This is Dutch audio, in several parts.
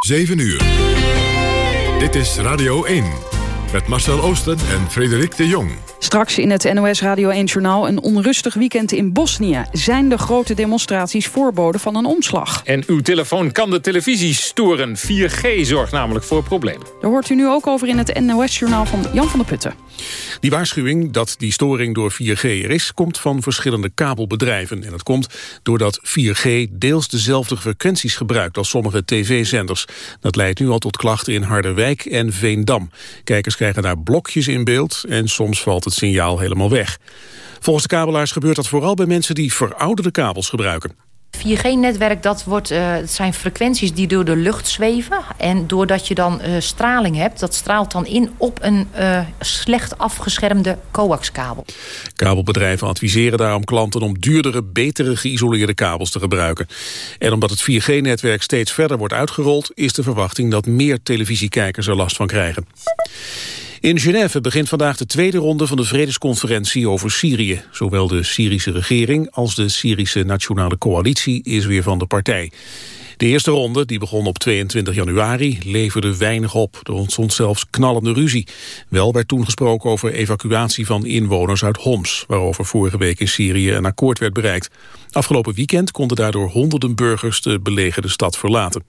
7 uur. Dit is Radio 1. Met Marcel Oosten en Frederik de Jong. Straks in het NOS Radio 1-journaal een onrustig weekend in Bosnië. Zijn de grote demonstraties voorboden van een omslag? En uw telefoon kan de televisie storen. 4G zorgt namelijk voor problemen. Daar hoort u nu ook over in het NOS-journaal van Jan van der Putten. Die waarschuwing dat die storing door 4G er is... komt van verschillende kabelbedrijven. En dat komt doordat 4G deels dezelfde frequenties gebruikt... als sommige tv-zenders. Dat leidt nu al tot klachten in Harderwijk en Veendam. Kijkers krijgen daar blokjes in beeld... en soms valt het signaal helemaal weg. Volgens de kabelaars gebeurt dat vooral bij mensen... die verouderde kabels gebruiken. 4G-netwerk, dat wordt, uh, zijn frequenties die door de lucht zweven. En doordat je dan uh, straling hebt, dat straalt dan in op een uh, slecht afgeschermde coaxkabel. Kabelbedrijven adviseren daarom klanten om duurdere, betere geïsoleerde kabels te gebruiken. En omdat het 4G-netwerk steeds verder wordt uitgerold, is de verwachting dat meer televisiekijkers er last van krijgen. In Genève begint vandaag de tweede ronde van de vredesconferentie over Syrië. Zowel de Syrische regering als de Syrische Nationale Coalitie is weer van de partij. De eerste ronde, die begon op 22 januari, leverde weinig op. Er ontstond zelfs knallende ruzie. Wel werd toen gesproken over evacuatie van inwoners uit Homs... waarover vorige week in Syrië een akkoord werd bereikt. Afgelopen weekend konden daardoor honderden burgers de belegerde stad verlaten.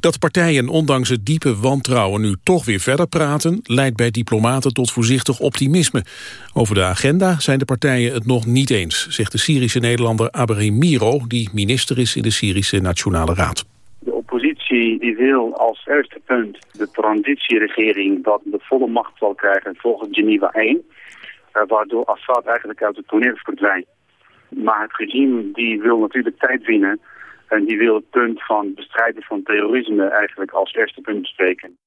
Dat partijen ondanks het diepe wantrouwen nu toch weer verder praten... leidt bij diplomaten tot voorzichtig optimisme. Over de agenda zijn de partijen het nog niet eens... zegt de Syrische Nederlander Abraham Miro... die minister is in de Syrische Nationale Raad. De oppositie die wil als eerste punt de transitieregering... dat de volle macht zal krijgen volgens Geneva 1... Eh, waardoor Assad eigenlijk uit het toneel verdwijnt. Maar het regime die wil natuurlijk tijd winnen en die wil het punt van bestrijden van terrorisme eigenlijk als eerste punt bespreken.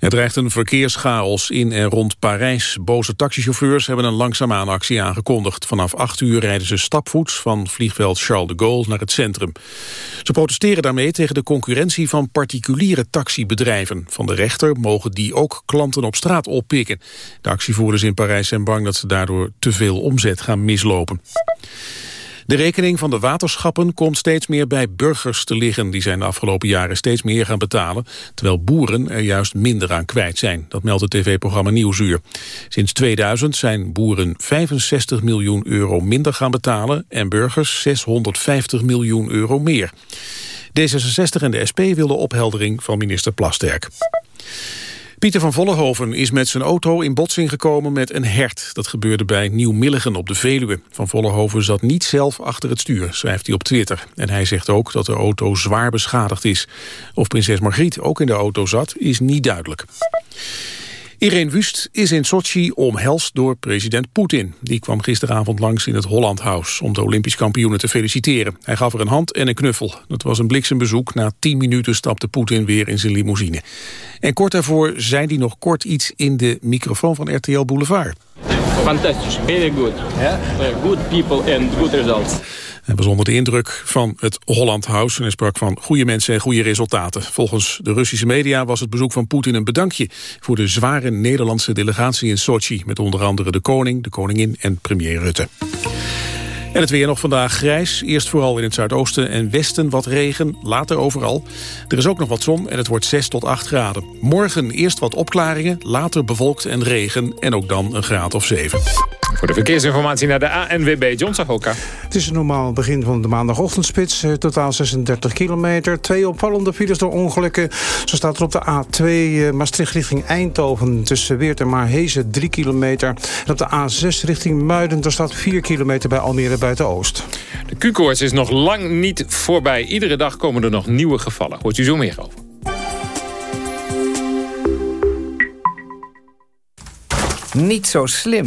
Er dreigt een verkeerschaos in en rond Parijs. Boze taxichauffeurs hebben een langzaamaan actie aangekondigd. Vanaf 8 uur rijden ze stapvoets van vliegveld Charles de Gaulle naar het centrum. Ze protesteren daarmee tegen de concurrentie van particuliere taxibedrijven. Van de rechter mogen die ook klanten op straat oppikken. De actievoerders in Parijs zijn bang dat ze daardoor te veel omzet gaan mislopen. De rekening van de waterschappen komt steeds meer bij burgers te liggen. Die zijn de afgelopen jaren steeds meer gaan betalen, terwijl boeren er juist minder aan kwijt zijn. Dat meldt het tv-programma Nieuwsuur. Sinds 2000 zijn boeren 65 miljoen euro minder gaan betalen en burgers 650 miljoen euro meer. D66 en de SP wilden opheldering van minister Plasterk. Pieter van Vollenhoven is met zijn auto in botsing gekomen met een hert. Dat gebeurde bij Nieuw-Milligen op de Veluwe. Van Vollenhoven zat niet zelf achter het stuur, schrijft hij op Twitter. En hij zegt ook dat de auto zwaar beschadigd is. Of prinses Margriet ook in de auto zat, is niet duidelijk. Irene Wust is in Sochi omhelst door president Poetin. Die kwam gisteravond langs in het Holland House om de Olympisch kampioenen te feliciteren. Hij gaf er een hand en een knuffel. Dat was een bliksembezoek. Na tien minuten stapte Poetin weer in zijn limousine. En kort daarvoor zei hij nog kort iets in de microfoon van RTL Boulevard. Fantastisch, very good. Yeah? good people and good results. Hij was onder de indruk van het Holland House en hij sprak van goede mensen en goede resultaten. Volgens de Russische media was het bezoek van Poetin een bedankje voor de zware Nederlandse delegatie in Sochi met onder andere de koning, de koningin en premier Rutte. En het weer nog vandaag grijs. Eerst vooral in het zuidoosten en westen wat regen, later overal. Er is ook nog wat zon en het wordt 6 tot 8 graden. Morgen eerst wat opklaringen, later bewolkt en regen en ook dan een graad of 7. Voor de verkeersinformatie naar de ANWB, John Sahoka. Het is een normaal begin van de maandagochtendspits. Eh, totaal 36 kilometer. Twee opvallende files door ongelukken. Zo staat er op de A2 eh, Maastricht richting Eindhoven... tussen Weert en Maarhezen 3 kilometer. En op de A6 richting Muiden... daar staat 4 kilometer bij Almere buiten Oost. De Q-koorts is nog lang niet voorbij. Iedere dag komen er nog nieuwe gevallen. Hoort u zo meer over. Niet zo slim.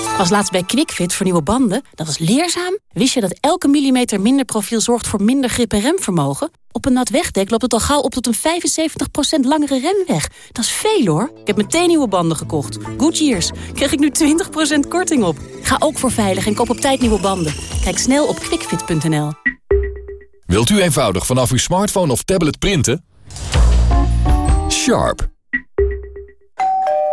Was laatst bij QuickFit voor nieuwe banden. Dat was leerzaam. Wist je dat elke millimeter minder profiel zorgt voor minder grip en remvermogen? Op een nat wegdek loopt het al gauw op tot een 75% langere remweg. Dat is veel hoor. Ik heb meteen nieuwe banden gekocht. Goodyears. Krijg ik nu 20% korting op. Ga ook voor veilig en koop op tijd nieuwe banden. Kijk snel op quickfit.nl. Wilt u eenvoudig vanaf uw smartphone of tablet printen? Sharp.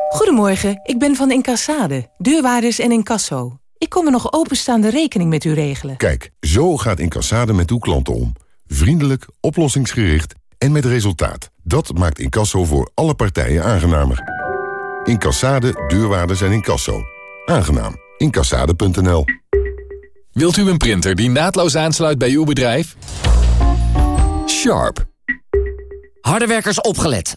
Goedemorgen, ik ben van Incassade, deurwaarders en incasso. Ik kom een nog openstaande rekening met u regelen. Kijk, zo gaat Incassade met uw klanten om. Vriendelijk, oplossingsgericht en met resultaat. Dat maakt incasso voor alle partijen aangenamer. Incassade, deurwaarders en incasso. Aangenaam. Incassade.nl Wilt u een printer die naadloos aansluit bij uw bedrijf? Sharp. Hardewerkers opgelet.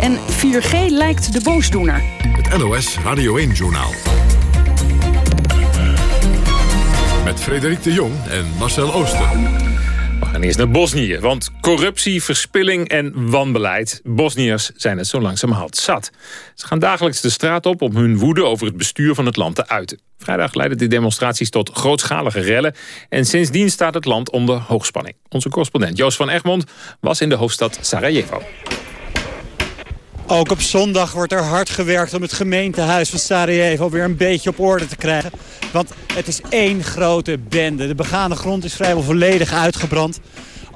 En 4G lijkt de boosdoener. Het NOS Radio 1-journaal. Met Frederik de Jong en Marcel Ooster. We gaan eerst naar Bosnië, want corruptie, verspilling en wanbeleid... Bosniërs zijn het zo langzamerhand zat. Ze gaan dagelijks de straat op om hun woede over het bestuur van het land te uiten. Vrijdag leidden die demonstraties tot grootschalige rellen... en sindsdien staat het land onder hoogspanning. Onze correspondent Joost van Egmond was in de hoofdstad Sarajevo. Ook op zondag wordt er hard gewerkt om het gemeentehuis van Sarajevo weer een beetje op orde te krijgen. Want het is één grote bende. De begane grond is vrijwel volledig uitgebrand.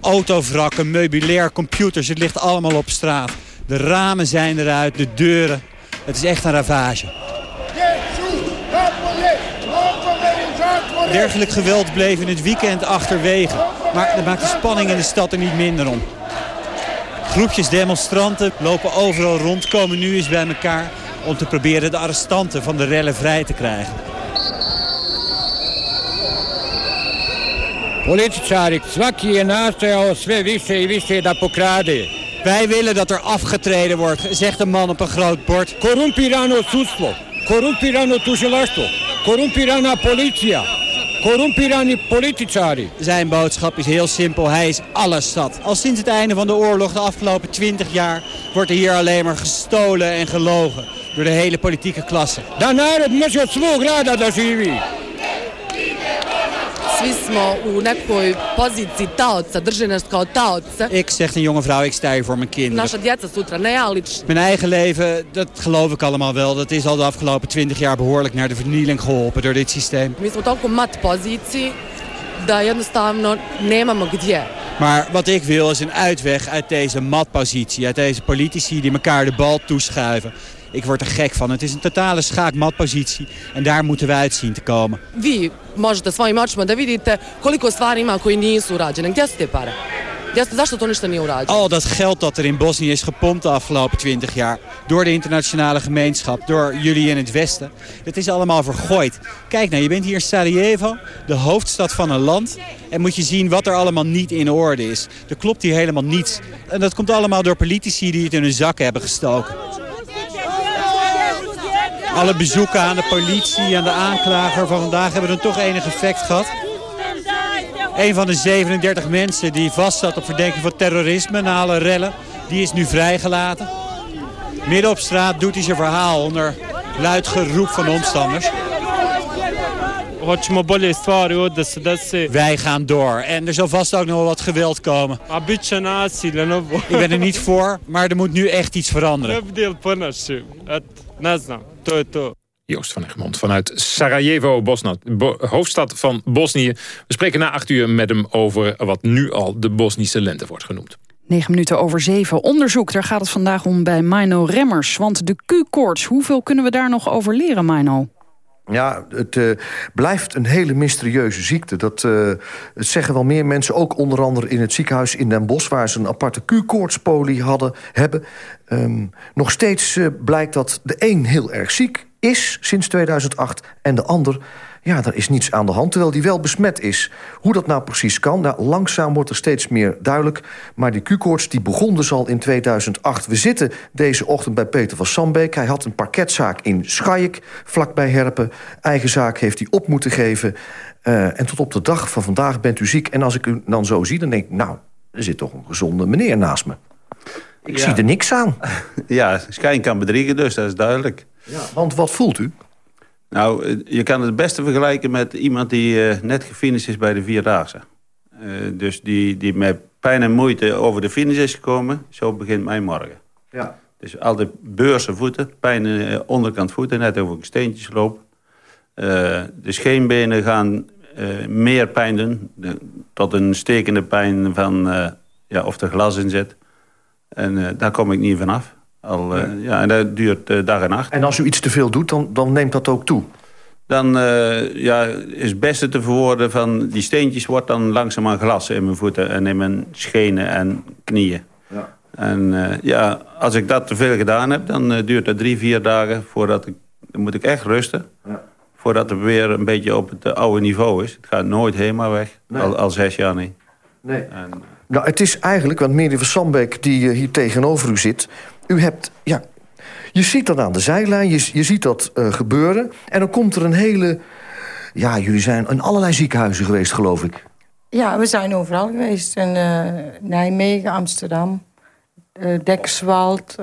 Autovrakken, meubilair, computers, het ligt allemaal op straat. De ramen zijn eruit, de deuren. Het is echt een ravage. Dergelijk geweld bleef in het weekend achterwege. Maar dat maakt de spanning in de stad er niet minder om. Groepjes demonstranten lopen overal rond, komen nu eens bij elkaar... om te proberen de arrestanten van de rellen vrij te krijgen. Političari, svaki je nastojao sve više i više da pokrade. Wij willen dat er afgetreden wordt, zegt een man op een groot bord. Korumpirano sudstvo, korumpirano tužilaštvo, korumpirana policija, korumpirani političari. Zijn boodschap is heel simpel, hij is alles zat. Al sinds het einde van de oorlog, de afgelopen 20 jaar... wordt er hier alleen maar gestolen en gelogen door de hele politieke klasse. Da narod može od svog rada da. Svi smo u nekoj poziciji taoca, drže nas kao. Ik, zegt een jonge vrouw, ik sta hier voor mijn kinderen. Naša djeca sutra, ne ja lično. Mijn eigen leven, dat geloof ik allemaal wel. Dat is al de afgelopen 20 jaar behoorlijk naar de vernieling geholpen door dit systeem. Mi smo toliko mat poziciji da jednostavno nemamo gdje. Maar wat ik wil is een uitweg uit deze matpositie. Uit deze politici die elkaar de bal toeschuiven. Ik word er gek van. Het is een totale schaakmatpositie. En daar moeten we uit zien te komen. Vi možete svojim očima da vidite koliko stvari ima koji nisu urađene. Gdje su te pare? Zašto to ništa nije urađeno? Al dat geld dat er in Bosnië is gepompt de afgelopen 20 jaar... door de internationale gemeenschap, door jullie in het Westen... dat is allemaal vergooid. Kijk nou, je bent hier in Sarajevo, de hoofdstad van een land... en moet je zien wat er allemaal niet in orde is. Er klopt hier helemaal niets. En dat komt allemaal door politici die het in hun zak hebben gestoken. Alle bezoeken aan de politie en de aanklager van vandaag hebben dan toch enig effect gehad. Een van de 37 mensen die vastzat op verdenking van terrorisme na alle rellen, die is nu vrijgelaten. Midden op straat doet hij zijn verhaal onder luid geroep van de omstanders. Wij gaan door. En er zal vast ook nog wel wat geweld komen. Ik ben er niet voor, maar er moet nu echt iets veranderen. Joost van Egmond vanuit Sarajevo, Bosna, Bo hoofdstad van Bosnië. We spreken na acht uur met hem over wat nu al de Bosnische lente wordt genoemd. 9 minuten over 7. Onderzoek, daar gaat het vandaag om bij Mino Remmers. Want de Q-koorts, hoeveel kunnen we daar nog over leren, Mino? Ja, het uh, blijft een hele mysterieuze ziekte. Dat, het zeggen wel meer mensen, ook onder andere in het ziekenhuis in Den Bosch... waar ze een aparte Q-koortspolie hadden, hebben. Um, nog steeds uh, blijkt dat de een heel erg ziek is sinds 2008 en de ander ja, daar is niets aan de hand, terwijl die wel besmet is. Hoe dat nou precies kan, nou, langzaam wordt er steeds meer duidelijk. Maar die Q-koorts die begon dus al in 2008. We zitten deze ochtend bij Peter van Sambeek. Hij had een parketzaak in Schaik, vlakbij Herpen. Eigen zaak heeft hij op moeten geven. Uh, en tot op de dag van vandaag bent u ziek. En als ik u dan zo zie, dan denk ik... nou, er zit toch een gezonde meneer naast me. Ik Ja. zie er niks aan. Ja, schijn kan bedriegen, dus dat is duidelijk. Ja, want wat voelt u? Nou, eh, je kan het beste vergelijken met iemand die eh, net gefinished is bij de Vierdaagse. Eh, dus die, die met pijn en moeite over de finish is gekomen. Zo begint mijn morgen. Ja. Dus altijd beurzen voeten, pijn in de onderkant voeten, net over ik steentjes loop. Eh, de scheenbenen gaan meer pijn doen, de- tot een stekende pijn van ja, of er glas in zit. En daar kom ik niet vanaf. Al, eh, ja, en dat duurt eh, dag en nacht. En als u iets te veel doet, dan, dan neemt dat ook toe? Dan eh, ja, is het beste te verwoorden van... die steentjes wordt dan langzaamaan glas in mijn voeten... en in mijn schenen en knieën. Ja. En ja, als ik dat te veel gedaan heb... dan duurt het drie, vier dagen voordat ik... dan moet ik echt rusten. Ja. Voordat het weer een beetje op het oude niveau is. Het gaat nooit helemaal weg. Nee. Al, al zes jaar niet. Nee. Nou, het is eigenlijk, want meneer van Sambeek die hier tegenover u zit... u hebt, ja, je ziet dat aan de zijlijn, je, je ziet dat eh, gebeuren... en dan komt er een hele... Ja, jullie zijn in allerlei ziekenhuizen geweest, geloof ik. Ja, we zijn overal geweest. In eh, Nijmegen, Amsterdam, eh Dekswald,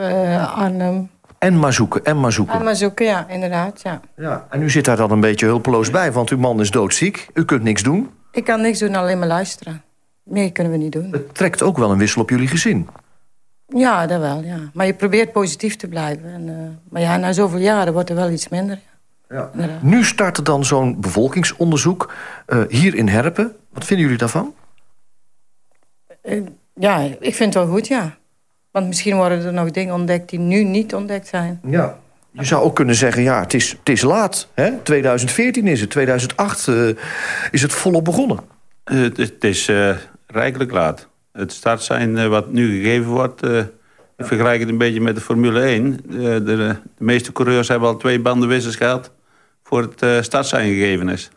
Arnhem. En maar zoeken, en maar zoeken. En maar zoeken, ja, inderdaad, ja. Ja, en u zit daar dan een beetje hulpeloos bij, want uw man is doodziek. U kunt niks doen. Ik kan niks doen, alleen maar luisteren. Meer kunnen we niet doen. Het trekt ook wel een wissel op jullie gezin. Ja, dat wel, ja. Maar je probeert positief te blijven. En, eh, maar ja, na zoveel jaren wordt er wel iets minder. Ja. Nu start er dan zo'n bevolkingsonderzoek eh, hier in Herpen. Wat vinden jullie daarvan? Eh, ja, ik vind het wel goed, ja. Want misschien worden er nog dingen ontdekt die nu niet ontdekt zijn. Ja. Je zou ook kunnen zeggen, ja, het is, het is laat. Hè? 2014 is het, 2008 eh, is het volop begonnen. Eh, Het, is eh, rijkelijk laat. Het startsein eh, wat nu gegeven wordt... eh, ik vergelijk het een beetje met de Formule 1. De, de, de meeste coureurs hebben al twee bandenwissels gehad... voor het eh startsein gegeven is.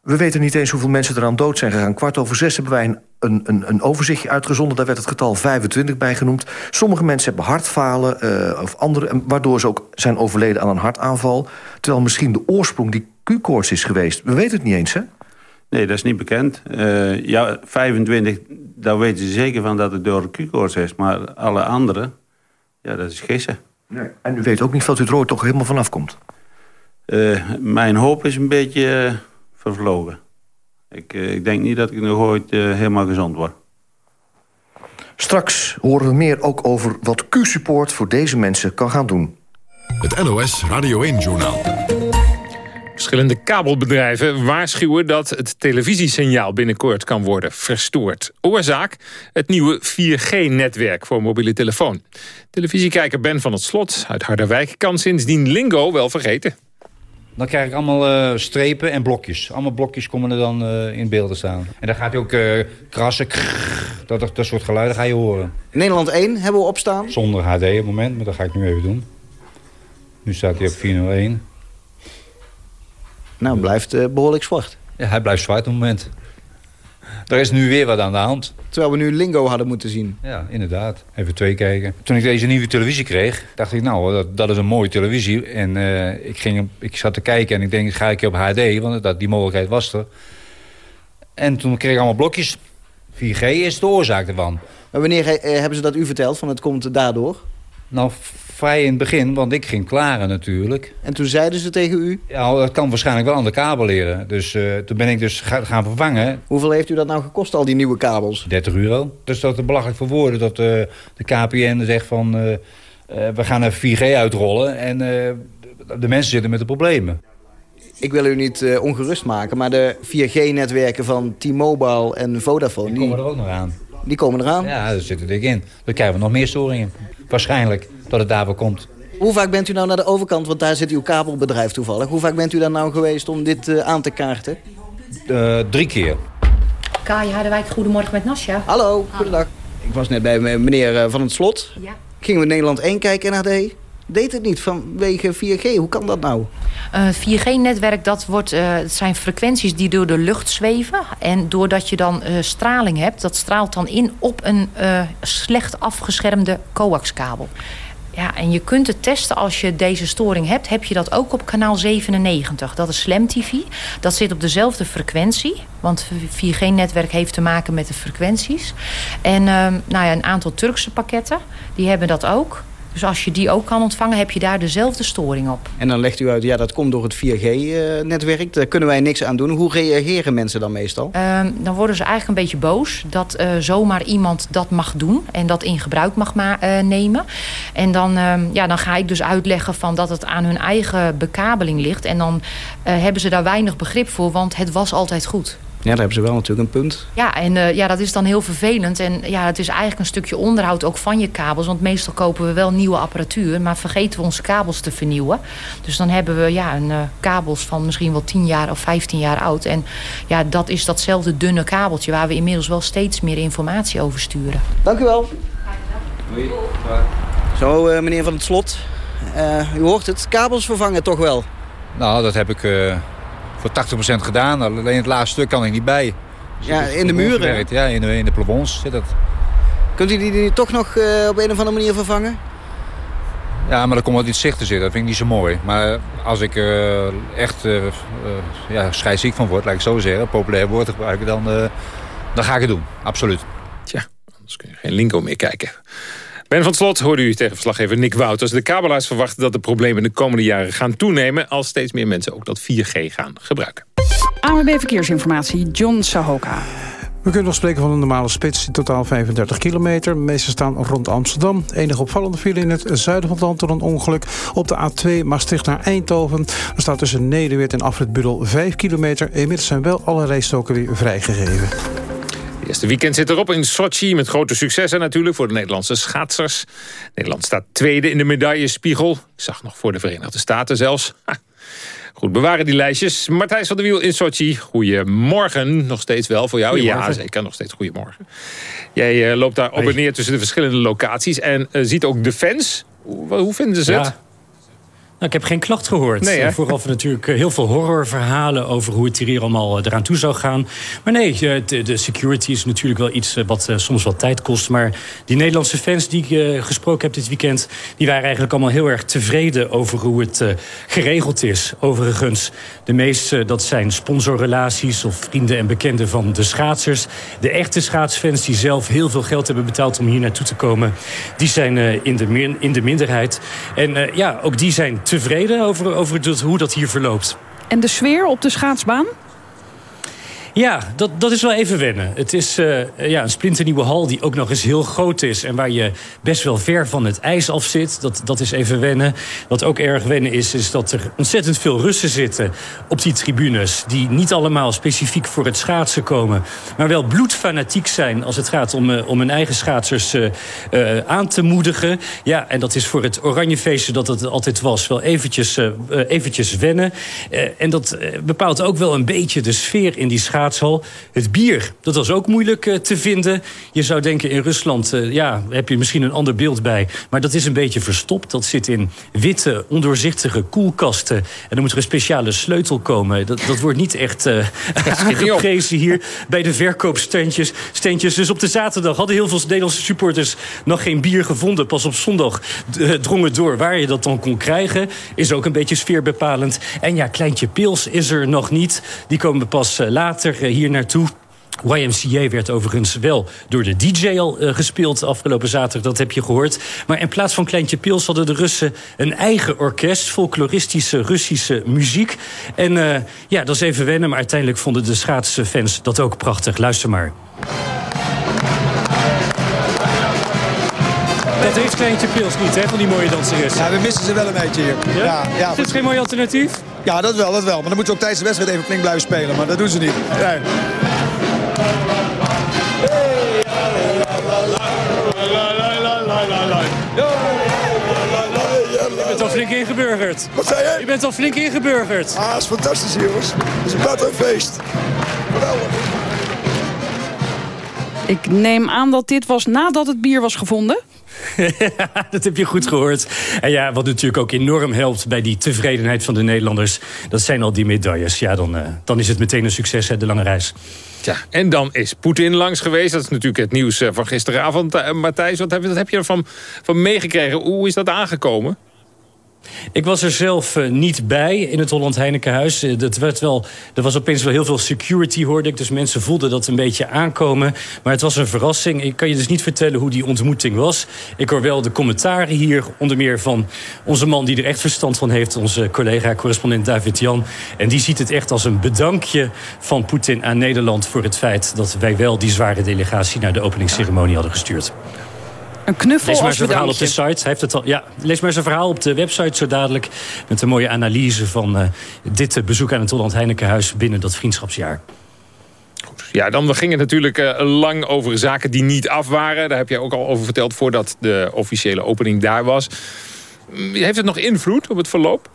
We weten niet eens hoeveel mensen er aan dood zijn gegaan. Kwart over zes hebben wij een, een, een, overzichtje uitgezonden. Daar werd het getal 25 bij genoemd. Sommige mensen hebben hartfalen eh, of andere... waardoor ze ook zijn overleden aan een hartaanval. Terwijl misschien de oorsprong die Q-koorts is geweest. We weten het niet eens, hè? Nee, dat is niet bekend. Eh, ja, 25, daar weten ze zeker van dat het door Q-koorts is. Maar alle andere, ja, dat is gissen. Nee. En u weet ook niet dat u er ooit toch helemaal vanaf komt. Eh, mijn hoop is een beetje eh, vervlogen. Ik, ik denk niet dat ik nog ooit eh, helemaal gezond word. Straks horen we meer ook over wat Q-support voor deze mensen kan gaan doen. Het NOS Radio 1-journaal. Verschillende kabelbedrijven waarschuwen dat het televisiesignaal binnenkort kan worden verstoord. Oorzaak? Het nieuwe 4G-netwerk voor mobiele telefoon. Televisiekijker Ben van het Slot uit Harderwijk kan sindsdien lingo wel vergeten. Dan krijg ik allemaal eh, strepen en blokjes. Allemaal blokjes komen er dan eh, in beelden staan. En dan gaat hij ook eh, krassen. krrr, dat, dat, dat soort geluiden ga je horen. Nederland 1 hebben we opstaan. Zonder HD op het moment, maar dat ga ik nu even doen. Nu staat hij op 401. Nou, blijft eh, behoorlijk zwart. Ja, hij blijft zwart op het moment. Er is nu weer wat aan de hand. Terwijl we nu Lingo hadden moeten zien. Ja, inderdaad. Even twee kijken. Toen ik deze nieuwe televisie kreeg, dacht ik, nou, dat, dat is een mooie televisie. En eh, ik, ging, ik zat te kijken en ik denk, ga ik op HD, want dat, die mogelijkheid was er. En toen kreeg ik allemaal blokjes. 4G is de oorzaak ervan. Maar wanneer eh, hebben ze dat u verteld, van het komt daardoor? Nou, vrij in het begin, want ik ging klaren natuurlijk. En toen zeiden ze tegen u? Ja, dat kan waarschijnlijk wel aan de kabel leren. Dus eh, toen ben ik dus ga- gaan vervangen. Hoeveel heeft u dat nou gekost, al die nieuwe kabels? 30 euro. Dus dat is belachelijk voor woorden dat eh, de KPN zegt van... eh, we gaan er 4G uitrollen en de, mensen zitten met de problemen. Ik wil u niet ongerust maken, maar de 4G-netwerken van T-Mobile en Vodafone... Die komen er ook nog aan. Die komen eraan? Ja, daar zit er dik in. Dan krijgen we nog meer storingen. Waarschijnlijk dat het daarvoor komt. Hoe vaak bent u nou naar de overkant, want daar zit uw kabelbedrijf toevallig. Hoe vaak bent u daar nou geweest om dit eh, aan te kaarten? Eh, drie keer. Kai Harderwijk, goedemorgen met Nasja. Hallo, goedendag. Ik was net bij me- meneer eh, Van het Slot. Ja. Gingen we Nederland 1 kijken naar de deed het niet vanwege 4G. Hoe kan dat nou? Het 4G-netwerk, dat wordt, uh, het zijn frequenties die door de lucht zweven. En doordat je dan uh, straling hebt, dat straalt dan in op een uh, slecht afgeschermde coaxkabel. Ja, en je kunt het testen als je deze storing hebt. Heb je dat ook op kanaal 97. Dat is Slam TV. Dat zit op dezelfde frequentie. Want 4G-netwerk heeft te maken met de frequenties. En nou ja, een aantal Turkse pakketten, die hebben dat ook. Dus als je die ook kan ontvangen, heb je daar dezelfde storing op. En dan legt u uit, ja, dat komt door het 4G-netwerk. Daar kunnen wij niks aan doen. Hoe reageren mensen dan meestal? Uh, dan worden ze eigenlijk een beetje boos dat uh, zomaar iemand dat mag doen. En dat in gebruik mag uh, nemen. En dan, uh, ja, dan ga ik dus uitleggen van dat het aan hun eigen bekabeling ligt. En dan hebben ze daar weinig begrip voor, want het was altijd goed. Ja, daar hebben ze wel natuurlijk een punt. Ja, en uh, ja, dat is dan heel vervelend. En ja, het is eigenlijk een stukje onderhoud ook van je kabels. Want meestal kopen we wel nieuwe apparatuur. Maar vergeten we onze kabels te vernieuwen. Dus dan hebben we ja, een, uh, kabels van misschien wel 10 jaar of 15 jaar oud. En ja, dat is datzelfde dunne kabeltje... waar we inmiddels wel steeds meer informatie over sturen. Dank u wel. Doei. Zo, uh, meneer van het slot. u hoort het, kabels vervangen toch wel? Nou, dat heb ik voor 80% gedaan. Alleen het laatste stuk kan ik niet bij. Dus ja, in de muren? Gewerkt. Ja, in de, in de plafons zit dat. Kunt u die toch nog uh, op een of andere manier vervangen? Ja, maar er komt wat iets zicht te zitten. Dat vind ik niet zo mooi. Maar als ik uh, echt uh, ja, scheidsziek van word, laat ik zo zeggen, populair woord gebruiken, dan, dan ga ik het doen. Absoluut. Tja, anders kun je geen linko meer kijken. Ben van Slot hoorde u tegen verslaggever Nick Wouters. De kabelaars verwachten dat de problemen de komende jaren gaan toenemen... als steeds meer mensen ook dat 4G gaan gebruiken. AMB Verkeersinformatie, John Sahoka. We kunnen nog spreken van een normale spits, in totaal 35 kilometer. De meeste staan rond Amsterdam. Enige opvallende file in het zuiden van het land door een ongeluk. Op de A2 Maastricht naar Eindhoven. Er staat tussen Nederweert en Afrit Budel 5 kilometer. Inmiddels zijn wel alle rijstoken weer vrijgegeven. Eerste weekend zit erop in Sochi met grote successen natuurlijk voor de Nederlandse schaatsers. Nederland staat tweede in de medaillespiegel. Ik zag nog voor de Verenigde Staten zelfs. Ha. Goed, bewaren die lijstjes. Martijn van der Wiel in Sochi. Goedemorgen, nog steeds wel voor jou. Ja, zeker, nog steeds goedemorgen. Jij uh, loopt daar op en neer tussen de verschillende locaties... en uh, ziet ook de fans. Hoe, hoe vinden ze het? Nou, ik heb geen klacht gehoord. Nee, Vooraf natuurlijk heel veel horrorverhalen over hoe het hier allemaal eraan toe zou gaan. Maar nee, de, de security is natuurlijk wel iets wat soms wat tijd kost. Maar die Nederlandse fans die ik gesproken heb dit weekend... die waren eigenlijk allemaal heel erg tevreden over hoe het geregeld is. Overigens, de meeste dat zijn sponsorrelaties of vrienden en bekenden van de schaatsers. De echte schaatsfans die zelf heel veel geld hebben betaald om hier naartoe te komen... die zijn in, de, in de minderheid. En ja, ook die zijn tevreden over, over dat, hoe dat hier verloopt. En de sfeer op de schaatsbaan? Ja, dat, dat is wel even wennen. Het is uh, ja, een splinternieuwe hal die ook nog eens heel groot is... en waar je best wel ver van het ijs af zit. Dat, dat is even wennen. Wat ook erg wennen is, is dat er ontzettend veel Russen zitten... op die tribunes, die niet allemaal specifiek voor het schaatsen komen... maar wel bloedfanatiek zijn als het gaat om, uh, om hun eigen schaatsers uh, aan te moedigen. Ja, en dat is voor het Oranjefeestje dat het altijd was... wel eventjes, eventjes wennen. en dat bepaalt ook wel een beetje de sfeer in die schaatsen het bier, dat was ook moeilijk uh, te vinden. Je zou denken in Rusland, uh, ja, heb je misschien een ander beeld bij. Maar dat is een beetje verstopt. Dat zit in witte, ondoorzichtige koelkasten. En dan moet er een speciale sleutel komen. Dat, dat wordt niet echt uh, aangeprezen hier bij de verkoopstandjes. Standjes. Dus op de zaterdag hadden heel veel Nederlandse supporters nog geen bier gevonden. Pas op zondag drongen door waar je dat dan kon krijgen. Is ook een beetje sfeerbepalend. En ja, Kleintje Pils is er nog niet. Die komen pas later hier naartoe. YMCA werd overigens wel door de DJ al uh, gespeeld afgelopen zaterdag, dat heb je gehoord. Maar in plaats van Kleintje Pils hadden de Russen een eigen orkest, folkloristische Russische muziek. En uh, ja, dat is even wennen, maar uiteindelijk vonden de schaatsfans dat ook prachtig. Luister maar. Dat heeft Kleintje Pils niet, hè, van die mooie danseres. Ja, we missen ze wel een beetje hier. Ja? Ja, ja, is dit geen mooi alternatief? Ja, dat wel, dat wel. Maar dan moeten ze ook tijdens de wedstrijd even flink blijven spelen. Maar dat doen ze niet. Nee. Je bent al flink ingeburgerd. Wat zei je? Je bent al flink ingeburgerd. Ah, dat is fantastisch, jongens. Het is een buitenfeest. Geweldig. Ik neem aan dat dit was nadat het bier was gevonden. dat heb je goed gehoord. En ja, wat natuurlijk ook enorm helpt bij die tevredenheid van de Nederlanders... dat zijn al die medailles. Ja, dan, uh, dan is het meteen een succes, hè, de lange reis. Ja, en dan is Poetin langs geweest. Dat is natuurlijk het nieuws eh, van gisteravond. Uh, Matthijs, wat heb, wat heb je ervan van meegekregen? Hoe is dat aangekomen? Ik was er zelf uh, niet bij in het Holland Heinekenhuis. Uh, dat werd wel, er was opeens wel heel veel security, hoorde ik. Dus mensen voelden dat een beetje aankomen. Maar het was een verrassing. Ik kan je dus niet vertellen hoe die ontmoeting was. Ik hoor wel de commentaren hier. Onder meer van onze man die er echt verstand van heeft. Onze collega-correspondent David Jan. En die ziet het echt als een bedankje van Poetin aan Nederland... voor het feit dat wij wel die zware delegatie... naar de openingsceremonie hadden gestuurd. Een knuffel Lees maar als verhaal op de site. Hij heeft het al, ja, lees maar zijn verhaal op de website zo dadelijk. Met een mooie analyse van uh, dit uh, bezoek aan het Holland Heinekenhuis binnen dat vriendschapsjaar. Ja, dan ging het natuurlijk uh, lang over zaken die niet af waren. Daar heb jij ook al over verteld voordat de officiële opening daar was. Heeft het nog invloed op het verloop?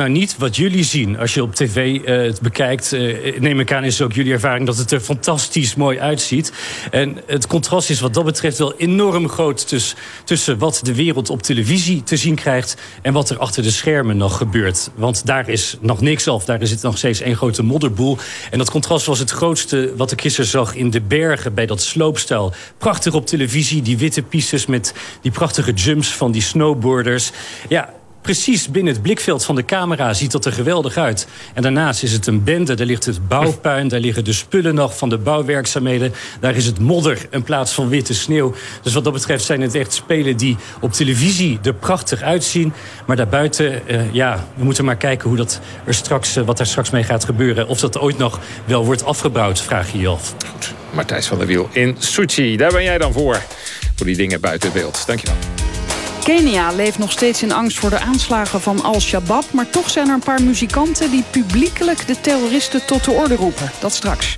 Nou, niet wat jullie zien. Als je op tv uh, het bekijkt, uh, neem ik aan, is ook jullie ervaring dat het er fantastisch mooi uitziet. En het contrast is wat dat betreft wel enorm groot tussen, tussen wat de wereld op televisie te zien krijgt en wat er achter de schermen nog gebeurt. Want daar is nog niks af, daar het nog steeds één grote modderboel. En dat contrast was het grootste wat ik gisteren zag in de bergen bij dat sloopstel. Prachtig op televisie, die witte pistes met die prachtige jumps van die snowboarders. Ja, precies binnen het blikveld van de camera ziet dat er geweldig uit. En daarnaast is het een bende, daar ligt het bouwpuin... daar liggen de spullen nog van de bouwwerkzaamheden... daar is het modder in plaats van witte sneeuw. Dus wat dat betreft zijn het echt spelen die op televisie er prachtig uitzien... maar daarbuiten, uh, ja, we moeten maar kijken hoe dat er straks, uh, wat er straks mee gaat gebeuren. Of dat ooit nog wel wordt afgebouwd, vraag je je af. Goed, Martijs van der Wiel in Sochi. Daar ben jij dan voor, voor die dingen buiten beeld. Dankjewel. Kenia leeft nog steeds in angst voor de aanslagen van Al-Shabaab... maar toch zijn er een paar muzikanten die publiekelijk de terroristen tot de orde roepen. Dat straks.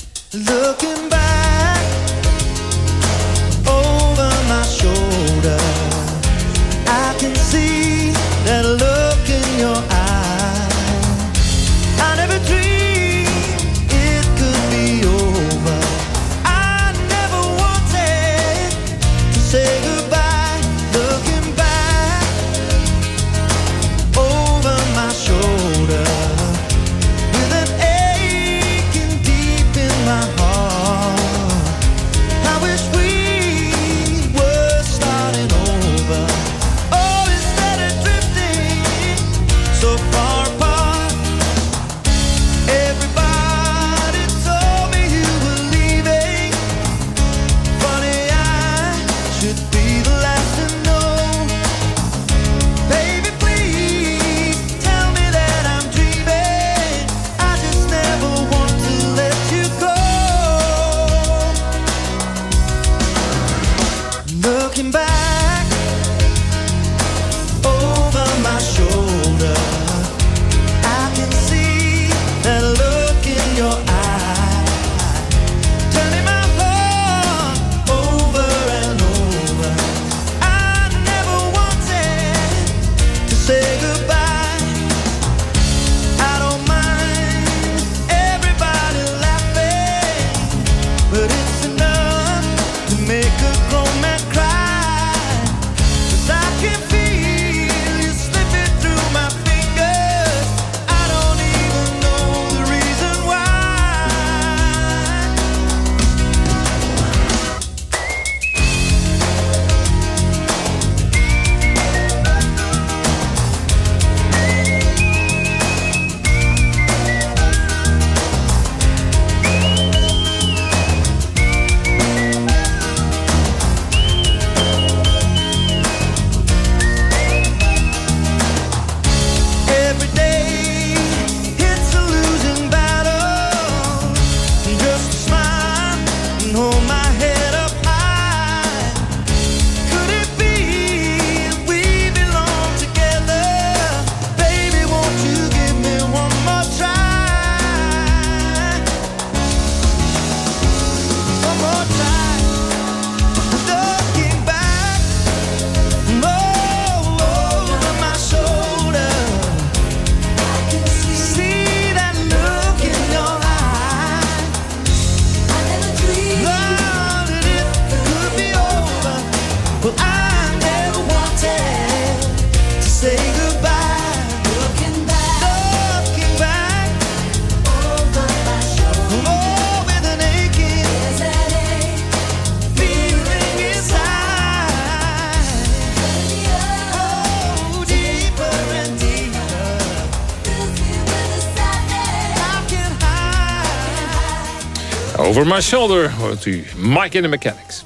My shoulder hoort u Mike in the Mechanics.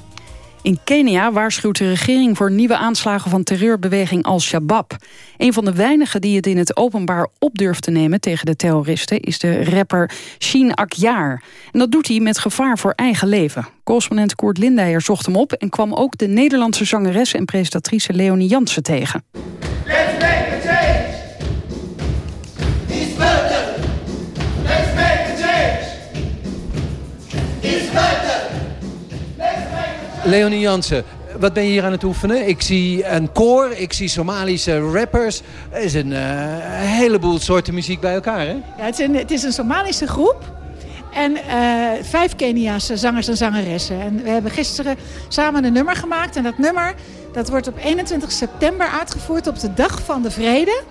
In Kenia waarschuwt de regering voor nieuwe aanslagen van terreurbeweging Al-Shabaab. Een van de weinigen die het in het openbaar op durft te nemen tegen de terroristen is de rapper Sheen Akjaar. En dat doet hij met gevaar voor eigen leven. Correspondent Koert Lindeyer zocht hem op en kwam ook de Nederlandse zangeres en presentatrice Leonie Jansen tegen. Leonie Jansen, wat ben je hier aan het oefenen? Ik zie een koor, ik zie Somalische rappers. Er is een eh, heleboel soorten muziek bij elkaar, hè? Ja, het, is een, het is een Somalische groep. En eh, vijf Keniaanse zangers en zangeressen. En we hebben gisteren samen een nummer gemaakt. En dat nummer dat wordt op 21 september uitgevoerd op de Dag van de Vrede.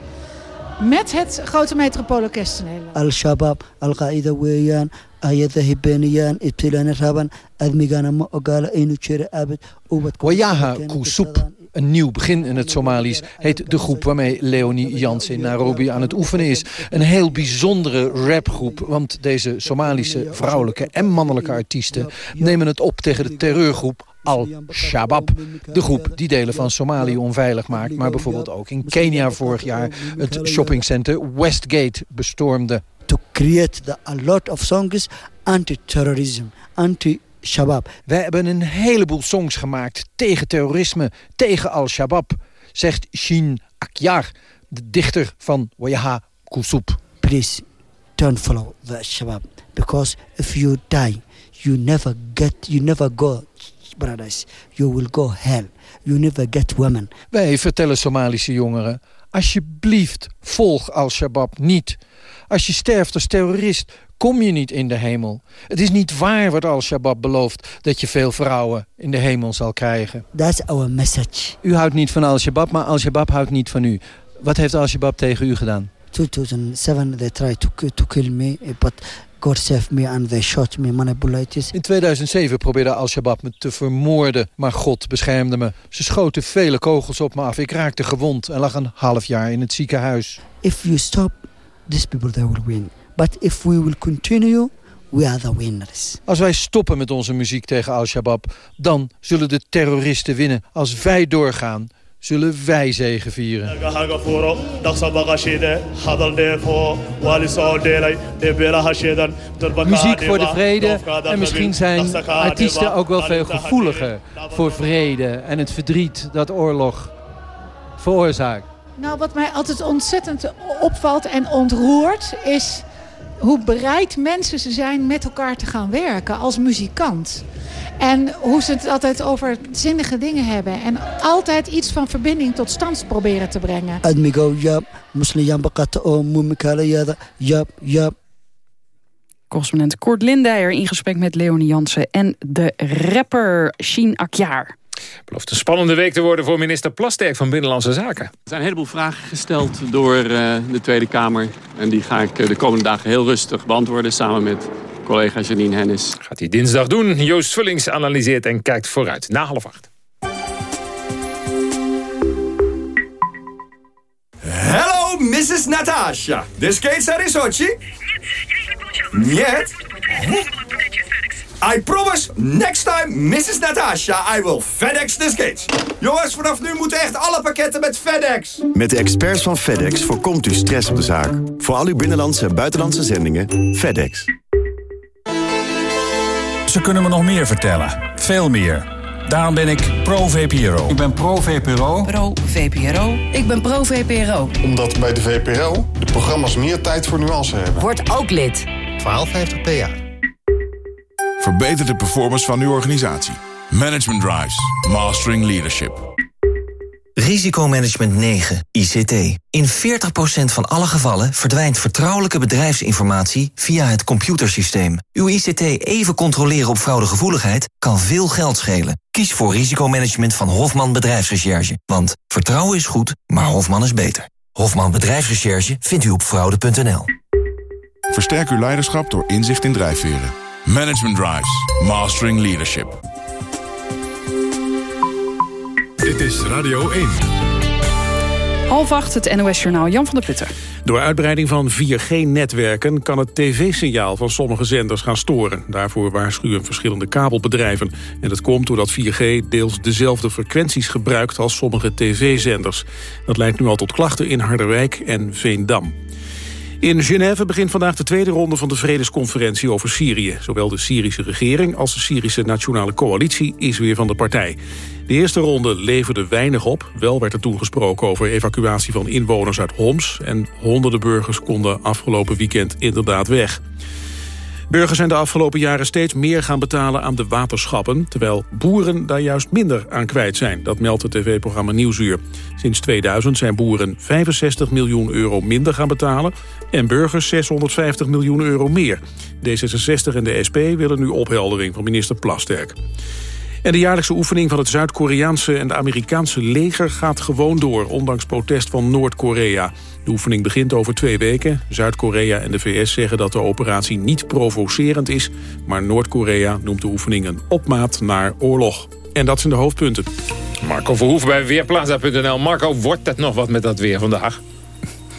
Met het grote metropoolorkest in Nederland. al-shabaab al-qaa'ida weeyaan ayada hibeeniyaan ibtilaana rabaan admigana ma ogaala inuu jiro abid Wayaha Kusub, een nieuw begin in het Somalisch, heet de groep waarmee Leonie Jansen in Nairobi aan het oefenen is. Een heel bijzondere rapgroep, want deze Somalische vrouwelijke en mannelijke artiesten nemen het op tegen de terreurgroep Al-Shabaab. De groep die delen van Somalië onveilig maakt, maar bijvoorbeeld ook in Kenia vorig jaar het shoppingcenter Westgate bestormde. To create the, a lot of songs anti-terrorism, anti-shabaab. Wij hebben een heleboel songs gemaakt tegen terrorisme, tegen Al-Shabaab, zegt Shin Akyar, de dichter van Wayaha Kusub. Please don't follow the shabaab because if you die, you never get, you never go paradise. You will go hell. You never get women. Wij vertellen Somalische jongeren, alsjeblieft volg Al-Shabaab niet. Als je sterft als terrorist, kom je niet in de hemel. Het is niet waar wat Al-Shabaab belooft... dat je veel vrouwen in de hemel zal krijgen. That's our message. U houdt niet van Al-Shabaab, maar Al-Shabaab houdt niet van u. Wat heeft Al-Shabaab tegen u gedaan? 2007 they tried to, to kill me, but God saved me and they shot me, manipulated. In 2007 probeerde Al-Shabaab me te vermoorden, maar God beschermde me. Ze schoten vele kogels op me af. Ik raakte gewond en lag een half jaar in het ziekenhuis. If you stop, these people they will win. But if we will continue, we are the winners. Als wij stoppen met onze muziek tegen Al-Shabaab... dan zullen de terroristen winnen. Als wij doorgaan, zullen wij zegevieren. Muziek voor de vrede en misschien zijn artiesten ook wel veel gevoeliger voor vrede en het verdriet dat oorlog veroorzaakt. Nou, wat mij altijd ontzettend opvalt en ontroert... is hoe bereid mensen ze zijn met elkaar te gaan werken als muzikant. En hoe ze het altijd over zinnige dingen hebben. En altijd iets van verbinding tot stand proberen te brengen. Correspondent Kort Lindeyer in gesprek met Leonie Jansen... en de rapper Shin Akjaar. Belooft een spannende week te worden voor minister Plasterk van Binnenlandse Zaken. Er zijn een heleboel vragen gesteld door eh, de Tweede Kamer. En die ga ik eh, de komende dagen heel rustig beantwoorden samen met collega Janine Hennis. Gaat hij dinsdag doen. Joost Vullings analyseert en kijkt vooruit. Na half acht. Hello, Mrs. Natasha. The skates are in Sochi? Нет. I promise, next time, Mrs. Natasha, I will FedEx the skates. Jongens, vanaf nu moeten echt alle pakketten met FedEx. Met de experts van FedEx voorkomt u stress op de zaak. Voor al uw binnenlandse en buitenlandse zendingen, FedEx. Ze kunnen me nog meer vertellen. Veel meer. Daarom ben ik pro-VPRO. Ik ben pro-VPRO. Pro-VPRO. Ik ben pro-VPRO. Omdat bij de VPRO de programma's meer tijd voor nuance hebben. Word ook lid. 1250 per jaar. Verbeter de performance van uw organisatie. Management Drives. Mastering Leadership. Risicomanagement 9, ICT. In 40% van alle gevallen verdwijnt vertrouwelijke bedrijfsinformatie via het computersysteem. Uw ICT even controleren op fraudegevoeligheid kan veel geld schelen. Kies voor risicomanagement van Hofman Bedrijfsrecherche. Want vertrouwen is goed, maar Hofman is beter. Hofman Bedrijfsrecherche vindt u op fraude.nl. Versterk uw leiderschap door inzicht in drijfveren. Management Drives. Mastering Leadership. Dit is Radio 1. Half acht, het NOS-journaal Jan van der Putten. Door uitbreiding van 4G-netwerken kan het tv-signaal van sommige zenders gaan storen. Daarvoor waarschuwen verschillende kabelbedrijven. En dat komt doordat 4G deels dezelfde frequenties gebruikt als sommige tv-zenders. Dat leidt nu al tot klachten in Harderwijk en Veendam. In Genève begint vandaag de tweede ronde van de vredesconferentie over Syrië. Zowel de Syrische regering als de Syrische Nationale Coalitie is weer van de partij. De eerste ronde leverde weinig op. Wel werd er toen gesproken over evacuatie van inwoners uit Homs... en honderden burgers konden afgelopen weekend inderdaad weg. Burgers zijn de afgelopen jaren steeds meer gaan betalen aan de waterschappen... terwijl boeren daar juist minder aan kwijt zijn. Dat meldt het tv-programma Nieuwsuur. Sinds 2000 zijn boeren 65 miljoen euro minder gaan betalen... en burgers 650 miljoen euro meer. D66 en de SP willen nu opheldering van minister Plasterk. En de jaarlijkse oefening van het Zuid-Koreaanse en de Amerikaanse leger gaat gewoon door, ondanks protest van Noord-Korea. De oefening begint over twee weken. Zuid-Korea en de VS zeggen dat de operatie niet provocerend is, maar Noord-Korea noemt de oefening een opmaat naar oorlog. En dat zijn de hoofdpunten. Marco Verhoef bij Weerplaza.nl. Marco, wordt het nog wat met dat weer vandaag?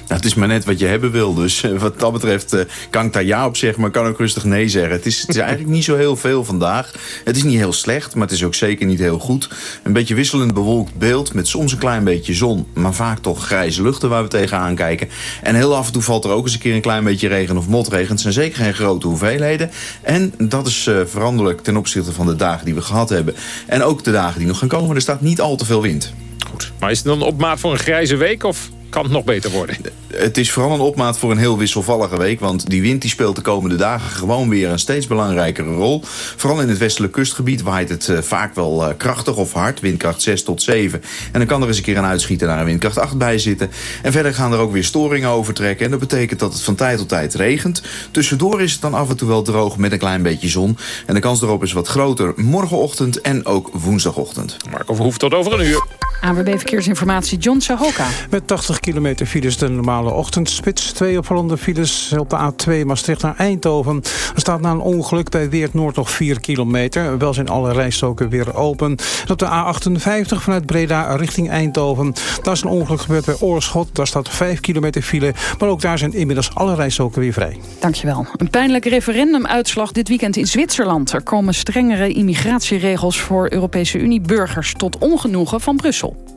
Het is maar net wat je hebben wil. Dus eh, wat dat betreft uh, kan ik daar ja op zeggen, maar kan ook rustig nee zeggen. Het is, het is eigenlijk niet zo heel veel vandaag. Het is niet heel slecht, maar het is ook zeker niet heel goed. Een beetje wisselend bewolkt beeld met soms een klein beetje zon... maar vaak toch grijze luchten waar we tegenaan kijken. En heel af en toe valt er ook eens een keer een klein beetje regen of motregen. Het zijn zeker geen grote hoeveelheden. En dat is uh, veranderlijk ten opzichte van de dagen die we gehad hebben. En ook de dagen die nog gaan komen. Er staat niet al te veel wind. Goed, maar is het dan op maat voor een grijze week of kan het nog beter worden? Het is vooral een opmaat voor een heel wisselvallige week. Want die wind die speelt de komende dagen gewoon weer een steeds belangrijkere rol. Vooral in het westelijk kustgebied waait het uh, vaak wel uh, krachtig of hard. Windkracht 6 tot 7. En dan kan er eens een keer een uitschieter naar een windkracht 8 bij zitten. En verder gaan er ook weer storingen overtrekken. En dat betekent dat het van tijd tot tijd regent. Tussendoor is het dan af en toe wel droog met een klein beetje zon. En de kans erop is wat groter morgenochtend en ook woensdagochtend. Marco Verhoef tot over een uur. AWB Verkeersinformatie John Sahoka. Met 80 kilometer files de normale ochtendspits. Twee opvallende files op de A2 Maastricht naar Eindhoven. Er staat na een ongeluk bij Weert Noord nog 4 kilometer. Wel zijn alle rijstoken weer open. En op de A58 vanuit Breda richting Eindhoven. Daar is een ongeluk gebeurd bij Oorschot. Daar staat 5 kilometer file. Maar ook daar zijn inmiddels alle rijstoken weer vrij. Dankjewel. Een pijnlijke referendumuitslag dit weekend in Zwitserland. Er komen strengere immigratieregels voor Europese Unie-burgers... tot ongenoegen van Brussel.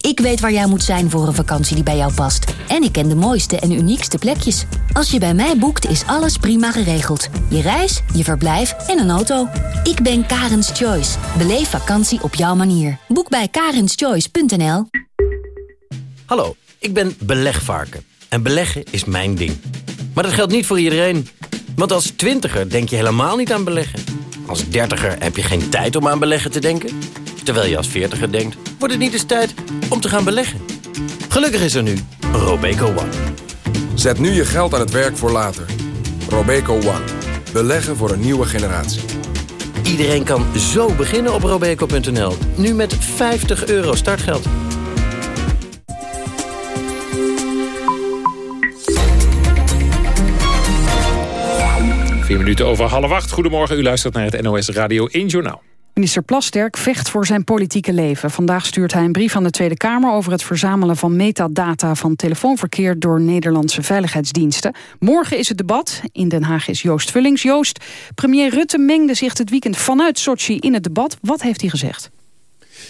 Ik weet waar jij moet zijn voor een vakantie die bij jou past. En ik ken de mooiste en uniekste plekjes. Als je bij mij boekt, is alles prima geregeld. Je reis, je verblijf en een auto. Ik ben Karens Choice. Beleef vakantie op jouw manier. Boek bij karenschoice.nl Hallo, ik ben belegvarken. En beleggen is mijn ding. Maar dat geldt niet voor iedereen. Want als twintiger denk je helemaal niet aan beleggen. Als dertiger heb je geen tijd om aan beleggen te denken. Terwijl je als veertiger denkt, wordt het niet eens tijd om te gaan beleggen. Gelukkig is er nu Robeco One. Zet nu je geld aan het werk voor later. Robeco One. Beleggen voor een nieuwe generatie. Iedereen kan zo beginnen op robeco.nl. Nu met 50 euro startgeld. Vier minuten over half acht. Goedemorgen, u luistert naar het NOS Radio 1 Journaal. Minister Plasterk vecht voor zijn politieke leven. Vandaag stuurt hij een brief aan de Tweede Kamer... over het verzamelen van metadata van telefoonverkeer... door Nederlandse veiligheidsdiensten. Morgen is het debat. In Den Haag is Joost Vullings. Joost, premier Rutte mengde zich dit weekend vanuit Sochi in het debat. Wat heeft hij gezegd?